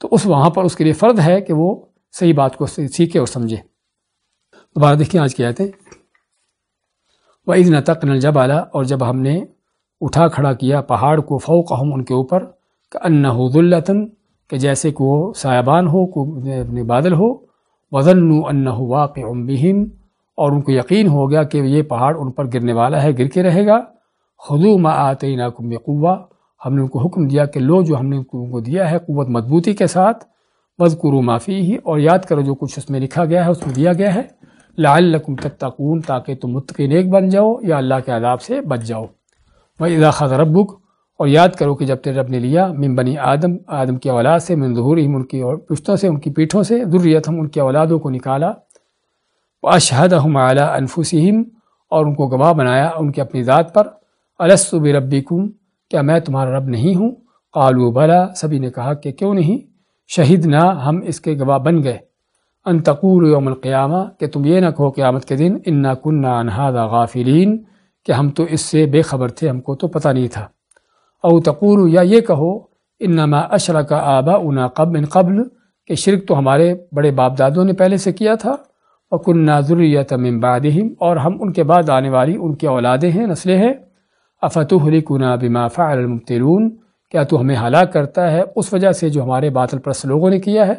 تو اس وہاں پر اس کے لیے فرد ہے کہ وہ صحیح بات کو سیکھے اور سمجھے۔ دوبارہ دیکھیں آج کیا آتے ہیں وہ عید نتق جب اعلیٰ اور جب ہم نے اٹھا کھڑا کیا پہاڑ کو فوق ہم ان کے اوپر کہ ان حد الطن کہ جیسے کہ وہ سایبان ہو کو بادل ہو وزن ان واقع بہم اور یاد کرو کہ جب تیرے رب نے لیا من بنی آدم آدم کی اولاد سے، من ظہور ان کی اور پشتوں سے، ان کی پیٹھوں سے ذریت ہم ان کی اولادوں کو نکالا اشہد ہم اعلیٰ انفسم اور ان کو گواہ بنایا ان کے اپنی ذات پر۔ السب ربی کیا میں تمہارا رب نہیں ہوں؟ قالو بلا، سبھی نے کہا کہ کیوں نہیں؟ شہید نہ ہم اس کے گواہ بن گئے۔ ان تقور یوم القیامہ، کہ تم یہ نہ کہو قیامت کے دن ان نہ کن انہادا غافلین، کہ ہم تو اس سے بے خبر تھے، ہم کو تو پتہ نہیں تھا۔ او تقور یا یہ کہو، انما اشرا کا آبا انا قب ان قبل، کہ شرک تو ہمارے بڑے باپ دادوں نے پہلے سے کیا تھا اور کن ناظریت بعدہم اور ہم ان کے بعد آنے والی ان کی اولادیں ہیں، نسلیں ہیں۔ افتح کنا بما فعل المبتلون؟ کیا تو ہمیں ہلاک کرتا ہے اس وجہ سے جو ہمارے باطل پرست لوگوں نے کیا ہے؟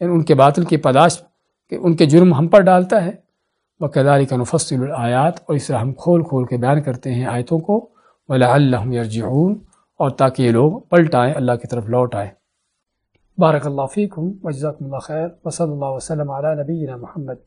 یعنی ان کے باطل کی پداش کہ ان کے جرم ہم پر ڈالتا ہے۔ وہ کداری کا نفصل الآیات اور اس طرح ہم کھول کھول کے بیان کرتے ہیں آیتوں کو۔ ولا اللہ یرجعون اور تاکہ یہ لوگ پلٹ آئیں، اللہ کی طرف لوٹ آئیں۔ بارک اللہ فیکم، وجزاکم اللہ خیر، وصلی اللہ وسلم علی نبینا محمد۔